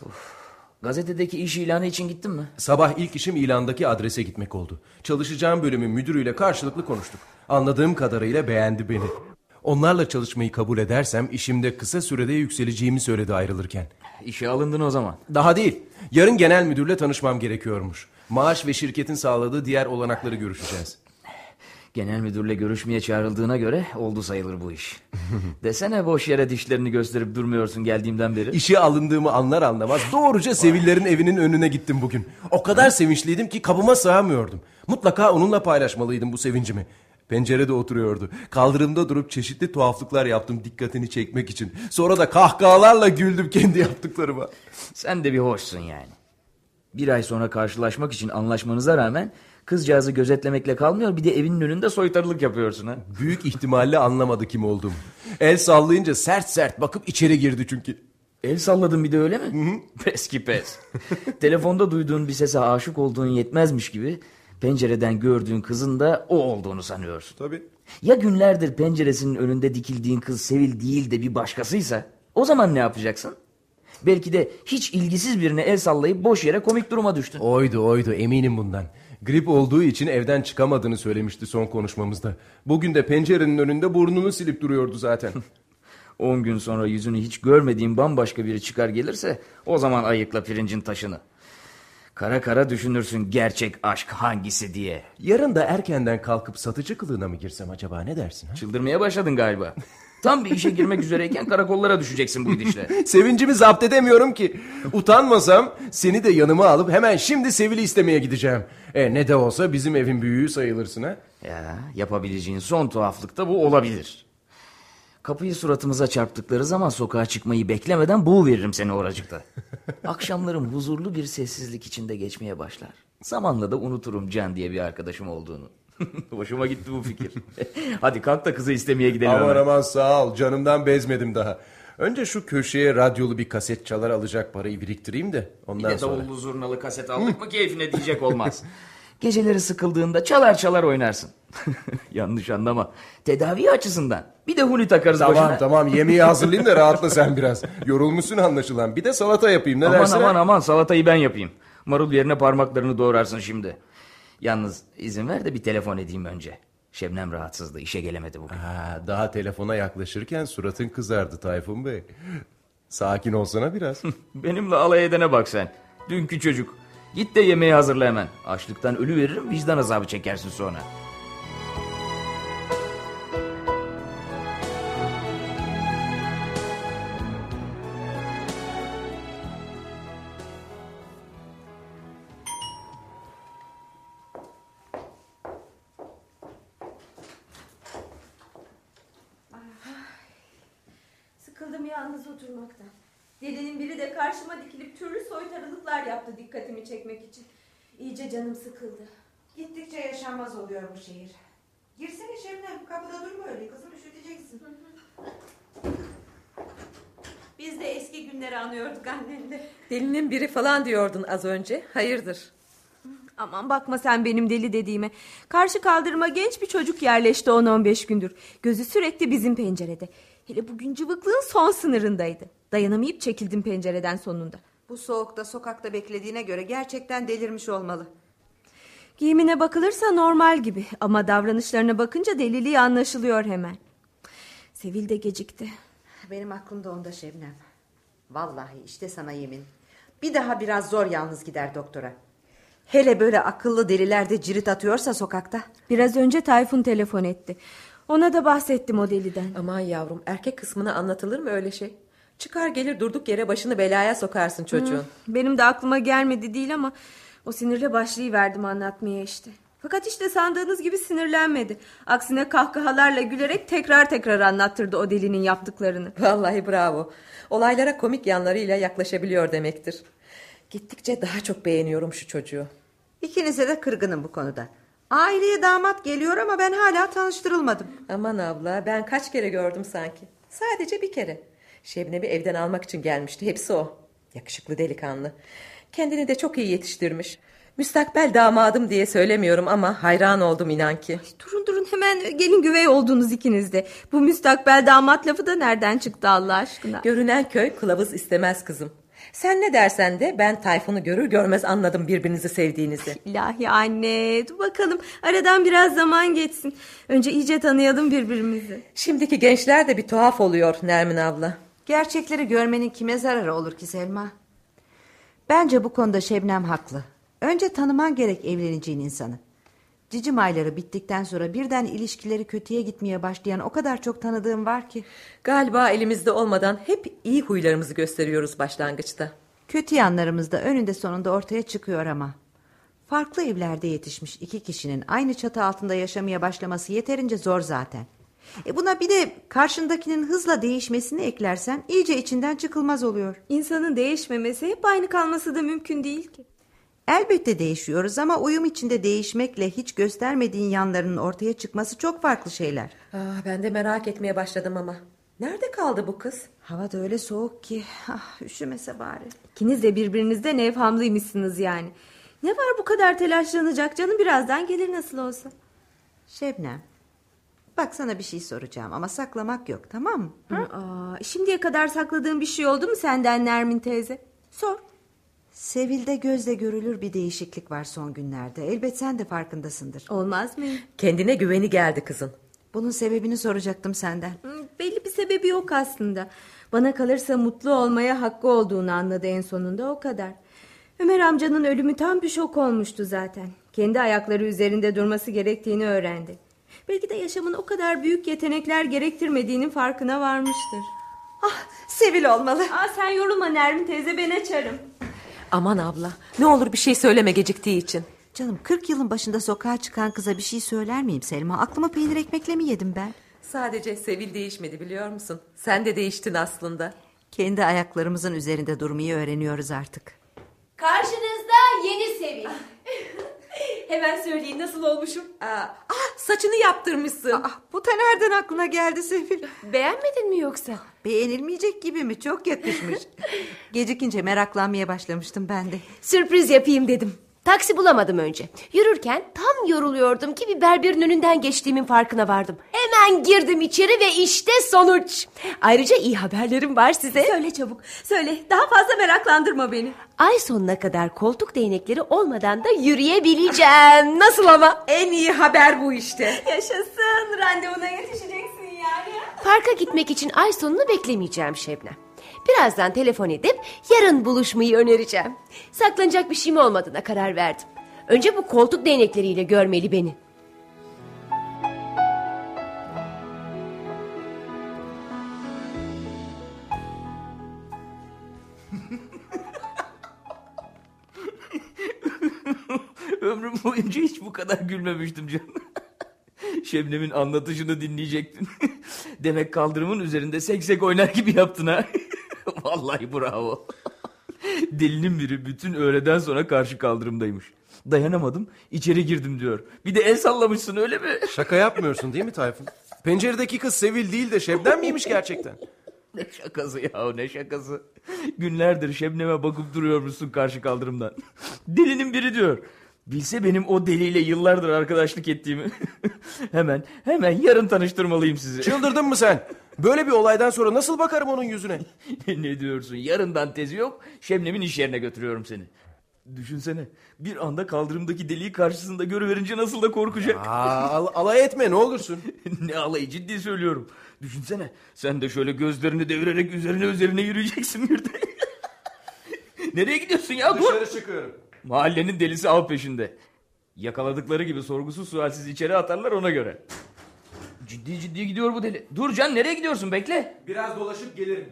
Of. Gazetedeki iş ilanı için gittin mi? Sabah ilk işim ilandaki adrese gitmek oldu. Çalışacağım bölümün müdürüyle karşılıklı konuştuk. Anladığım kadarıyla beğendi beni. Onlarla çalışmayı kabul edersem işimde kısa sürede yükseleceğimi söyledi ayrılırken. İşe alındın o zaman. Daha değil. Yarın genel müdürle tanışmam gerekiyormuş. Maaş ve şirketin sağladığı diğer olanakları görüşeceğiz. Genel müdürle görüşmeye çağrıldığına göre oldu sayılır bu iş. [LAUGHS] Desene boş yere dişlerini gösterip durmuyorsun geldiğimden beri. İşe alındığımı anlar anlamaz doğruca Sevillerin evinin önüne gittim bugün. O kadar sevinçliydim ki kabıma sığamıyordum. Mutlaka onunla paylaşmalıydım bu sevincimi. Pencerede oturuyordu. Kaldırımda durup çeşitli tuhaflıklar yaptım dikkatini çekmek için. Sonra da kahkahalarla güldüm kendi yaptıklarıma. Sen de bir hoşsun yani. Bir ay sonra karşılaşmak için anlaşmanıza rağmen kızcağızı gözetlemekle kalmıyor bir de evinin önünde soytarılık yapıyorsun ha. Büyük ihtimalle anlamadı kim olduğumu. El sallayınca sert sert bakıp içeri girdi çünkü. El salladın bir de öyle mi? Pes ki pes. Telefonda duyduğun bir sese aşık olduğun yetmezmiş gibi pencereden gördüğün kızın da o olduğunu sanıyorsun. Tabii. Ya günlerdir penceresinin önünde dikildiğin kız Sevil değil de bir başkasıysa o zaman ne yapacaksın? Belki de hiç ilgisiz birine el sallayıp boş yere komik duruma düştün. Oydu oydu eminim bundan. Grip olduğu için evden çıkamadığını söylemişti son konuşmamızda. Bugün de pencerenin önünde burnunu silip duruyordu zaten. [LAUGHS] 10 gün sonra yüzünü hiç görmediğin bambaşka biri çıkar gelirse o zaman ayıkla pirincin taşını. Kara kara düşünürsün gerçek aşk hangisi diye. Yarın da erkenden kalkıp satıcı kılığına mı girsem acaba ne dersin? ha? Çıldırmaya başladın galiba. [LAUGHS] Tam bir işe girmek üzereyken karakollara düşeceksin bu gidişle. [LAUGHS] Sevincimi zapt edemiyorum ki. Utanmasam seni de yanıma alıp hemen şimdi Sevil'i istemeye gideceğim. E ne de olsa bizim evin büyüğü sayılırsın ha. Ya yapabileceğin son tuhaflık da bu olabilir. Kapıyı suratımıza çarptıkları zaman sokağa çıkmayı beklemeden boğu veririm seni oracıkta. [LAUGHS] Akşamlarım huzurlu bir sessizlik içinde geçmeye başlar. Zamanla da unuturum Can diye bir arkadaşım olduğunu. [LAUGHS] Hoşuma gitti bu fikir. [LAUGHS] Hadi kalk da kızı istemeye gidelim Aman hemen. aman sağ ol canımdan bezmedim daha. Önce şu köşeye radyolu bir kaset çalar alacak parayı biriktireyim de Bir ondan de sonra. davullu zurnalı kaset aldık mı keyfine diyecek olmaz. [LAUGHS] Geceleri sıkıldığında çalar çalar oynarsın. Yanlış anlama. Tedavi açısından. Bir de huni takarız Tamam başına. tamam yemeği hazırlayayım da rahatla sen biraz. Yorulmuşsun anlaşılan. Bir de salata yapayım ne Aman dersin? ha? aman aman salatayı ben yapayım. Marul yerine parmaklarını doğrarsın şimdi. Yalnız izin ver de bir telefon edeyim önce. Şebnem rahatsızdı işe gelemedi bugün. Ha, daha telefona yaklaşırken suratın kızardı Tayfun Bey. Sakin olsana biraz. [LAUGHS] Benimle alay edene bak sen. Dünkü çocuk. Git de yemeği hazırla hemen. Açlıktan ölü veririm vicdan azabı çekersin sonra. Delinin biri de karşıma dikilip türlü soytarılıklar yaptı dikkatimi çekmek için. İyice canım sıkıldı. Gittikçe yaşanmaz oluyor bu şehir. Girsene Şebnem kapıda durma öyle kızım üşüteceksin. Biz de eski günleri anıyorduk annenle. Delinin biri falan diyordun az önce. Hayırdır? Aman bakma sen benim deli dediğime. Karşı kaldırıma genç bir çocuk yerleşti 10-15 gündür. Gözü sürekli bizim pencerede. Hele bugün cıvıklığın son sınırındaydı. Dayanamayıp çekildim pencereden sonunda. Bu soğukta sokakta beklediğine göre gerçekten delirmiş olmalı. Giyimine bakılırsa normal gibi ama davranışlarına bakınca deliliği anlaşılıyor hemen. Sevil de gecikti. Benim aklımda onda Şebnem. Vallahi işte sana yemin. Bir daha biraz zor yalnız gider doktora. Hele böyle akıllı deliler de cirit atıyorsa sokakta. Biraz önce Tayfun telefon etti. Ona da bahsettim o deliden. Aman yavrum erkek kısmına anlatılır mı öyle şey? Çıkar gelir durduk yere başını belaya sokarsın çocuğun. Benim de aklıma gelmedi değil ama o sinirle başlayıverdim anlatmaya işte. Fakat işte sandığınız gibi sinirlenmedi. Aksine kahkahalarla gülerek tekrar tekrar anlattırdı o delinin yaptıklarını. Vallahi bravo. Olaylara komik yanlarıyla yaklaşabiliyor demektir. Gittikçe daha çok beğeniyorum şu çocuğu. İkinize de kırgınım bu konuda. Aileye damat geliyor ama ben hala tanıştırılmadım. Aman abla ben kaç kere gördüm sanki. Sadece bir kere. Şebnem'i evden almak için gelmişti. Hepsi o. Yakışıklı delikanlı. Kendini de çok iyi yetiştirmiş. Müstakbel damadım diye söylemiyorum ama hayran oldum inan ki. Durun durun hemen gelin güvey oldunuz ikiniz de. Bu müstakbel damat lafı da nereden çıktı Allah aşkına? Görünen köy kılavuz istemez kızım. Sen ne dersen de ben Tayfun'u görür görmez anladım birbirinizi sevdiğinizi. İlahi anne dur bakalım aradan biraz zaman geçsin. Önce iyice tanıyalım birbirimizi. Şimdiki gençler de bir tuhaf oluyor Nermin abla. Gerçekleri görmenin kime zararı olur ki Selma? Bence bu konuda Şebnem haklı. Önce tanıman gerek evleneceğin insanı. Cicim ayları bittikten sonra birden ilişkileri kötüye gitmeye başlayan o kadar çok tanıdığım var ki. Galiba elimizde olmadan hep iyi huylarımızı gösteriyoruz başlangıçta. Kötü yanlarımız da önünde sonunda ortaya çıkıyor ama. Farklı evlerde yetişmiş iki kişinin aynı çatı altında yaşamaya başlaması yeterince zor zaten. E buna bir de karşındakinin hızla değişmesini eklersen iyice içinden çıkılmaz oluyor. İnsanın değişmemesi hep aynı kalması da mümkün değil ki. Elbette değişiyoruz ama uyum içinde değişmekle hiç göstermediğin yanlarının ortaya çıkması çok farklı şeyler. Ah, ben de merak etmeye başladım ama. Nerede kaldı bu kız? Hava da öyle soğuk ki. Ah, üşümese bari. İkiniz de birbirinizden evhamlıymışsınız yani. Ne var bu kadar telaşlanacak canım birazdan gelir nasıl olsa. Şebnem. Bak sana bir şey soracağım ama saklamak yok tamam mı? Aa, şimdiye kadar sakladığın bir şey oldu mu senden Nermin teyze? Sor. Sevil'de gözle görülür bir değişiklik var son günlerde. Elbet sen de farkındasındır. Olmaz mı? Kendine güveni geldi kızın. Bunun sebebini soracaktım senden. Belli bir sebebi yok aslında. Bana kalırsa mutlu olmaya hakkı olduğunu anladı en sonunda o kadar. Ömer amcanın ölümü tam bir şok olmuştu zaten. Kendi ayakları üzerinde durması gerektiğini öğrendi. Belki de yaşamın o kadar büyük yetenekler gerektirmediğinin farkına varmıştır. Ah Sevil olmalı. Aa, sen yorulma Nermin teyze ben açarım. Aman abla ne olur bir şey söyleme geciktiği için. Canım 40 yılın başında sokağa çıkan kıza bir şey söyler miyim Selma? Aklıma peynir ekmekle mi yedim ben? Sadece Sevil değişmedi biliyor musun? Sen de değiştin aslında. Kendi ayaklarımızın üzerinde durmayı öğreniyoruz artık. Karşınızda yeni Sevil. [LAUGHS] Hemen söyleyin nasıl olmuşum? Aa, ah saçını yaptırmışsın. Ah, bu da nereden aklına geldi Sevil? Beğenmedin mi yoksa? Beğenilmeyecek gibi mi? Çok yakışmış. [LAUGHS] Gecikince meraklanmaya başlamıştım ben de. Sürpriz yapayım dedim. Taksi bulamadım önce. Yürürken tam yoruluyordum ki bir berberin önünden geçtiğimin farkına vardım. Hemen girdim içeri ve işte sonuç. Ayrıca iyi haberlerim var size. Söyle çabuk söyle daha fazla meraklandırma beni. Ay sonuna kadar koltuk değnekleri olmadan da yürüyebileceğim. Nasıl ama? En iyi haber bu işte. Yaşasın randevuna yetişeceksin yani. Parka gitmek için ay sonunu beklemeyeceğim Şebnem. Birazdan telefon edip yarın buluşmayı önereceğim. Saklanacak bir şeyim olmadığına karar verdim. Önce bu koltuk değnekleriyle görmeli beni. [LAUGHS] Ömrüm boyunca hiç bu kadar gülmemiştim canım. Şebnem'in anlatışını dinleyecektin. [LAUGHS] Demek kaldırımın üzerinde seksek oynar gibi yaptın ha. [LAUGHS] Vallahi bravo. Delinin biri bütün öğleden sonra karşı kaldırımdaymış. Dayanamadım içeri girdim diyor. Bir de el sallamışsın öyle mi? [LAUGHS] Şaka yapmıyorsun değil mi Tayfun? Penceredeki kız Sevil değil de Şebnem miymiş gerçekten? Ne şakası ya ne şakası. Günlerdir Şebnem'e bakıp duruyormuşsun karşı kaldırımdan. Delinin biri diyor. Bilse benim o deliyle yıllardır arkadaşlık ettiğimi. [LAUGHS] hemen hemen yarın tanıştırmalıyım sizi. Çıldırdın mı sen? Böyle bir olaydan sonra nasıl bakarım onun yüzüne? [LAUGHS] ne diyorsun? Yarından tezi yok. Şebnem'in iş yerine götürüyorum seni. Düşünsene. Bir anda kaldırımdaki deliği karşısında görüverince nasıl da korkacak. Aa, al- alay etme ne olursun. [LAUGHS] ne alayı ciddi söylüyorum. Düşünsene. Sen de şöyle gözlerini devirerek üzerine üzerine yürüyeceksin bir de. Nereye gidiyorsun ya? Dur. Dışarı çıkıyorum. Mahallenin delisi av peşinde. Yakaladıkları gibi sorgusuz sualsiz içeri atarlar ona göre. Ciddi ciddi gidiyor bu deli. Dur Can nereye gidiyorsun bekle. Biraz dolaşıp gelirim.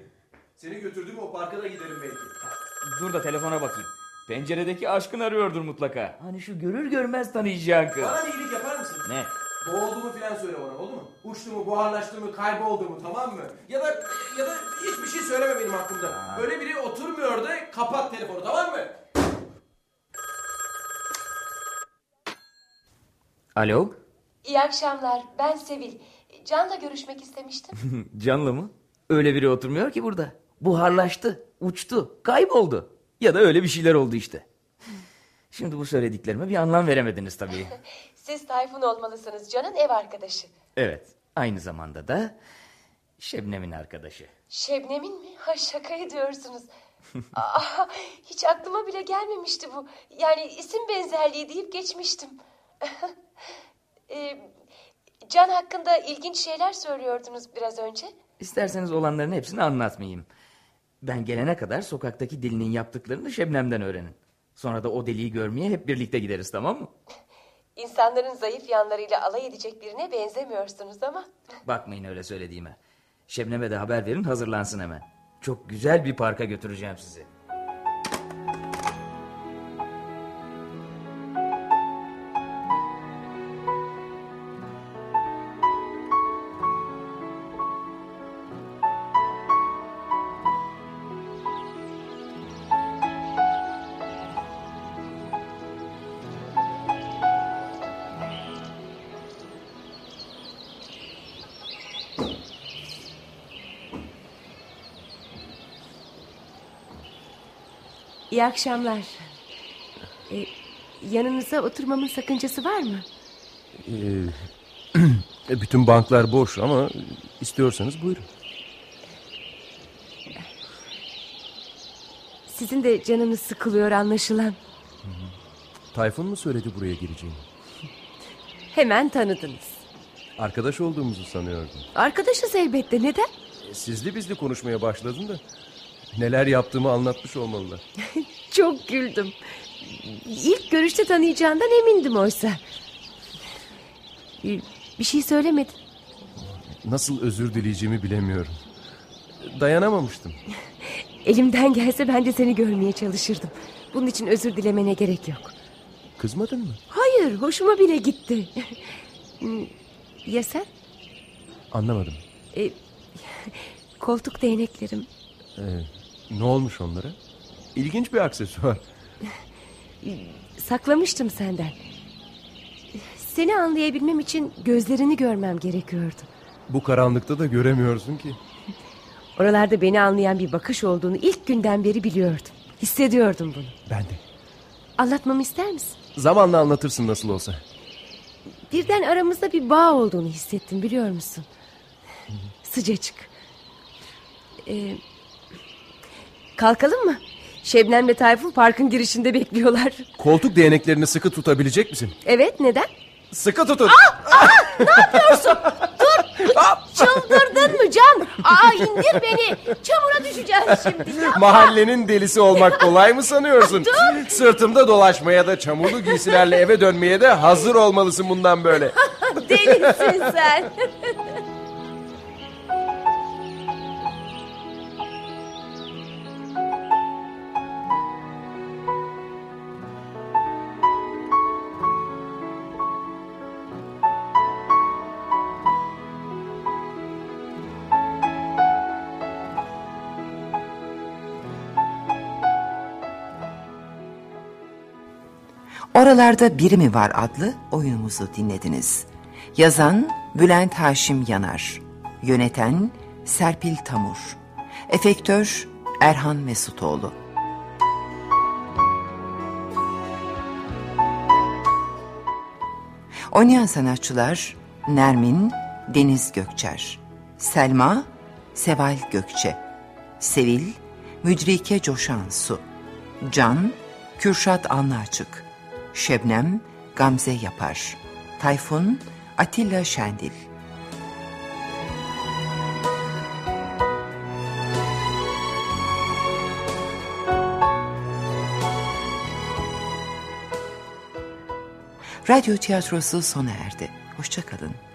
Seni götürdüğüm o parka da giderim belki. Dur da telefona bakayım. Penceredeki aşkın arıyordur mutlaka. Hani şu görür görmez tanıyacağın kız. Bana bir iyilik yapar mısın? Ne? Boğuldu mu filan söyle bana oldu mu? Uçtu mu, buharlaştı mı, kayboldu mu tamam mı? Ya da ya da hiçbir şey söyleme benim hakkımda. Öyle biri oturmuyor da kapat telefonu tamam mı? Alo? İyi akşamlar ben Sevil. Can'la görüşmek istemiştim. [LAUGHS] Canlı mı? Öyle biri oturmuyor ki burada. Buharlaştı, uçtu, kayboldu. Ya da öyle bir şeyler oldu işte. Şimdi bu söylediklerime bir anlam veremediniz tabii. [LAUGHS] Siz Tayfun olmalısınız Can'ın ev arkadaşı. Evet, aynı zamanda da Şebnem'in arkadaşı. Şebnem'in mi? Ha şaka ediyorsunuz. [LAUGHS] Aa, hiç aklıma bile gelmemişti bu. Yani isim benzerliği deyip geçmiştim. [LAUGHS] Ee, Can hakkında ilginç şeyler söylüyordunuz biraz önce. İsterseniz olanların hepsini anlatmayayım. Ben gelene kadar sokaktaki delinin yaptıklarını Şebnem'den öğrenin. Sonra da o deliği görmeye hep birlikte gideriz tamam mı? İnsanların zayıf yanlarıyla alay edecek birine benzemiyorsunuz ama. Bakmayın öyle söylediğime. Şebnem'e de haber verin hazırlansın hemen. Çok güzel bir parka götüreceğim sizi. İyi akşamlar. Ee, yanınıza oturmamın sakıncası var mı? [CLEARS THROAT] E, bütün banklar boş ama istiyorsanız buyurun. Sizin de canınız sıkılıyor anlaşılan. Tayfun mu söyledi buraya gireceğini? Hemen tanıdınız. Arkadaş olduğumuzu sanıyordum. Arkadaşız elbette neden? E, Sizli bizli konuşmaya başladın da Neler yaptığımı anlatmış olmalılar. [LAUGHS] Çok güldüm. İlk görüşte tanıyacağından emindim oysa. Bir şey söylemedin. Nasıl özür dileyeceğimi bilemiyorum. Dayanamamıştım. [LAUGHS] Elimden gelse ben de seni görmeye çalışırdım. Bunun için özür dilemene gerek yok. Kızmadın mı? Hayır, hoşuma bile gitti. Ya sen? Anlamadım. Ee, koltuk değneklerim. Ee, ne olmuş onlara? İlginç bir aksesuar. [LAUGHS] Saklamıştım senden. Seni anlayabilmem için gözlerini görmem gerekiyordu. Bu karanlıkta da göremiyorsun ki. [LAUGHS] Oralarda beni anlayan bir bakış olduğunu ilk günden beri biliyordum. Hissediyordum bunu. Ben de. Anlatmamı ister misin? Zamanla anlatırsın nasıl olsa. Birden aramızda bir bağ olduğunu hissettim biliyor musun? Sıcacık. Ee, kalkalım mı? Şebnem'le Tayfun parkın girişinde bekliyorlar. Koltuk değneklerini sıkı tutabilecek misin? Evet neden? Sıkı tutun. Çıldırdın mı Can? Aa indir beni. Çamura düşeceğiz şimdi. Yapma. Mahallenin delisi olmak kolay mı sanıyorsun? Sırtımda dolaşmaya da çamurlu giysilerle eve dönmeye de hazır olmalısın bundan böyle. [LAUGHS] Delisin sen. Oralarda Biri mi var adlı oyunumuzu dinlediniz. Yazan Bülent Haşim Yanar. Yöneten Serpil Tamur. Efektör Erhan Mesutoğlu. Oynayan sanatçılar Nermin Deniz Gökçer, Selma Seval Gökçe, Sevil Müdrike Coşan Su, Can Kürşat Anlaçık, Şebnem Gamze Yapar, Tayfun Atilla Şendil. Radyo tiyatrosu sona erdi. Hoşçakalın.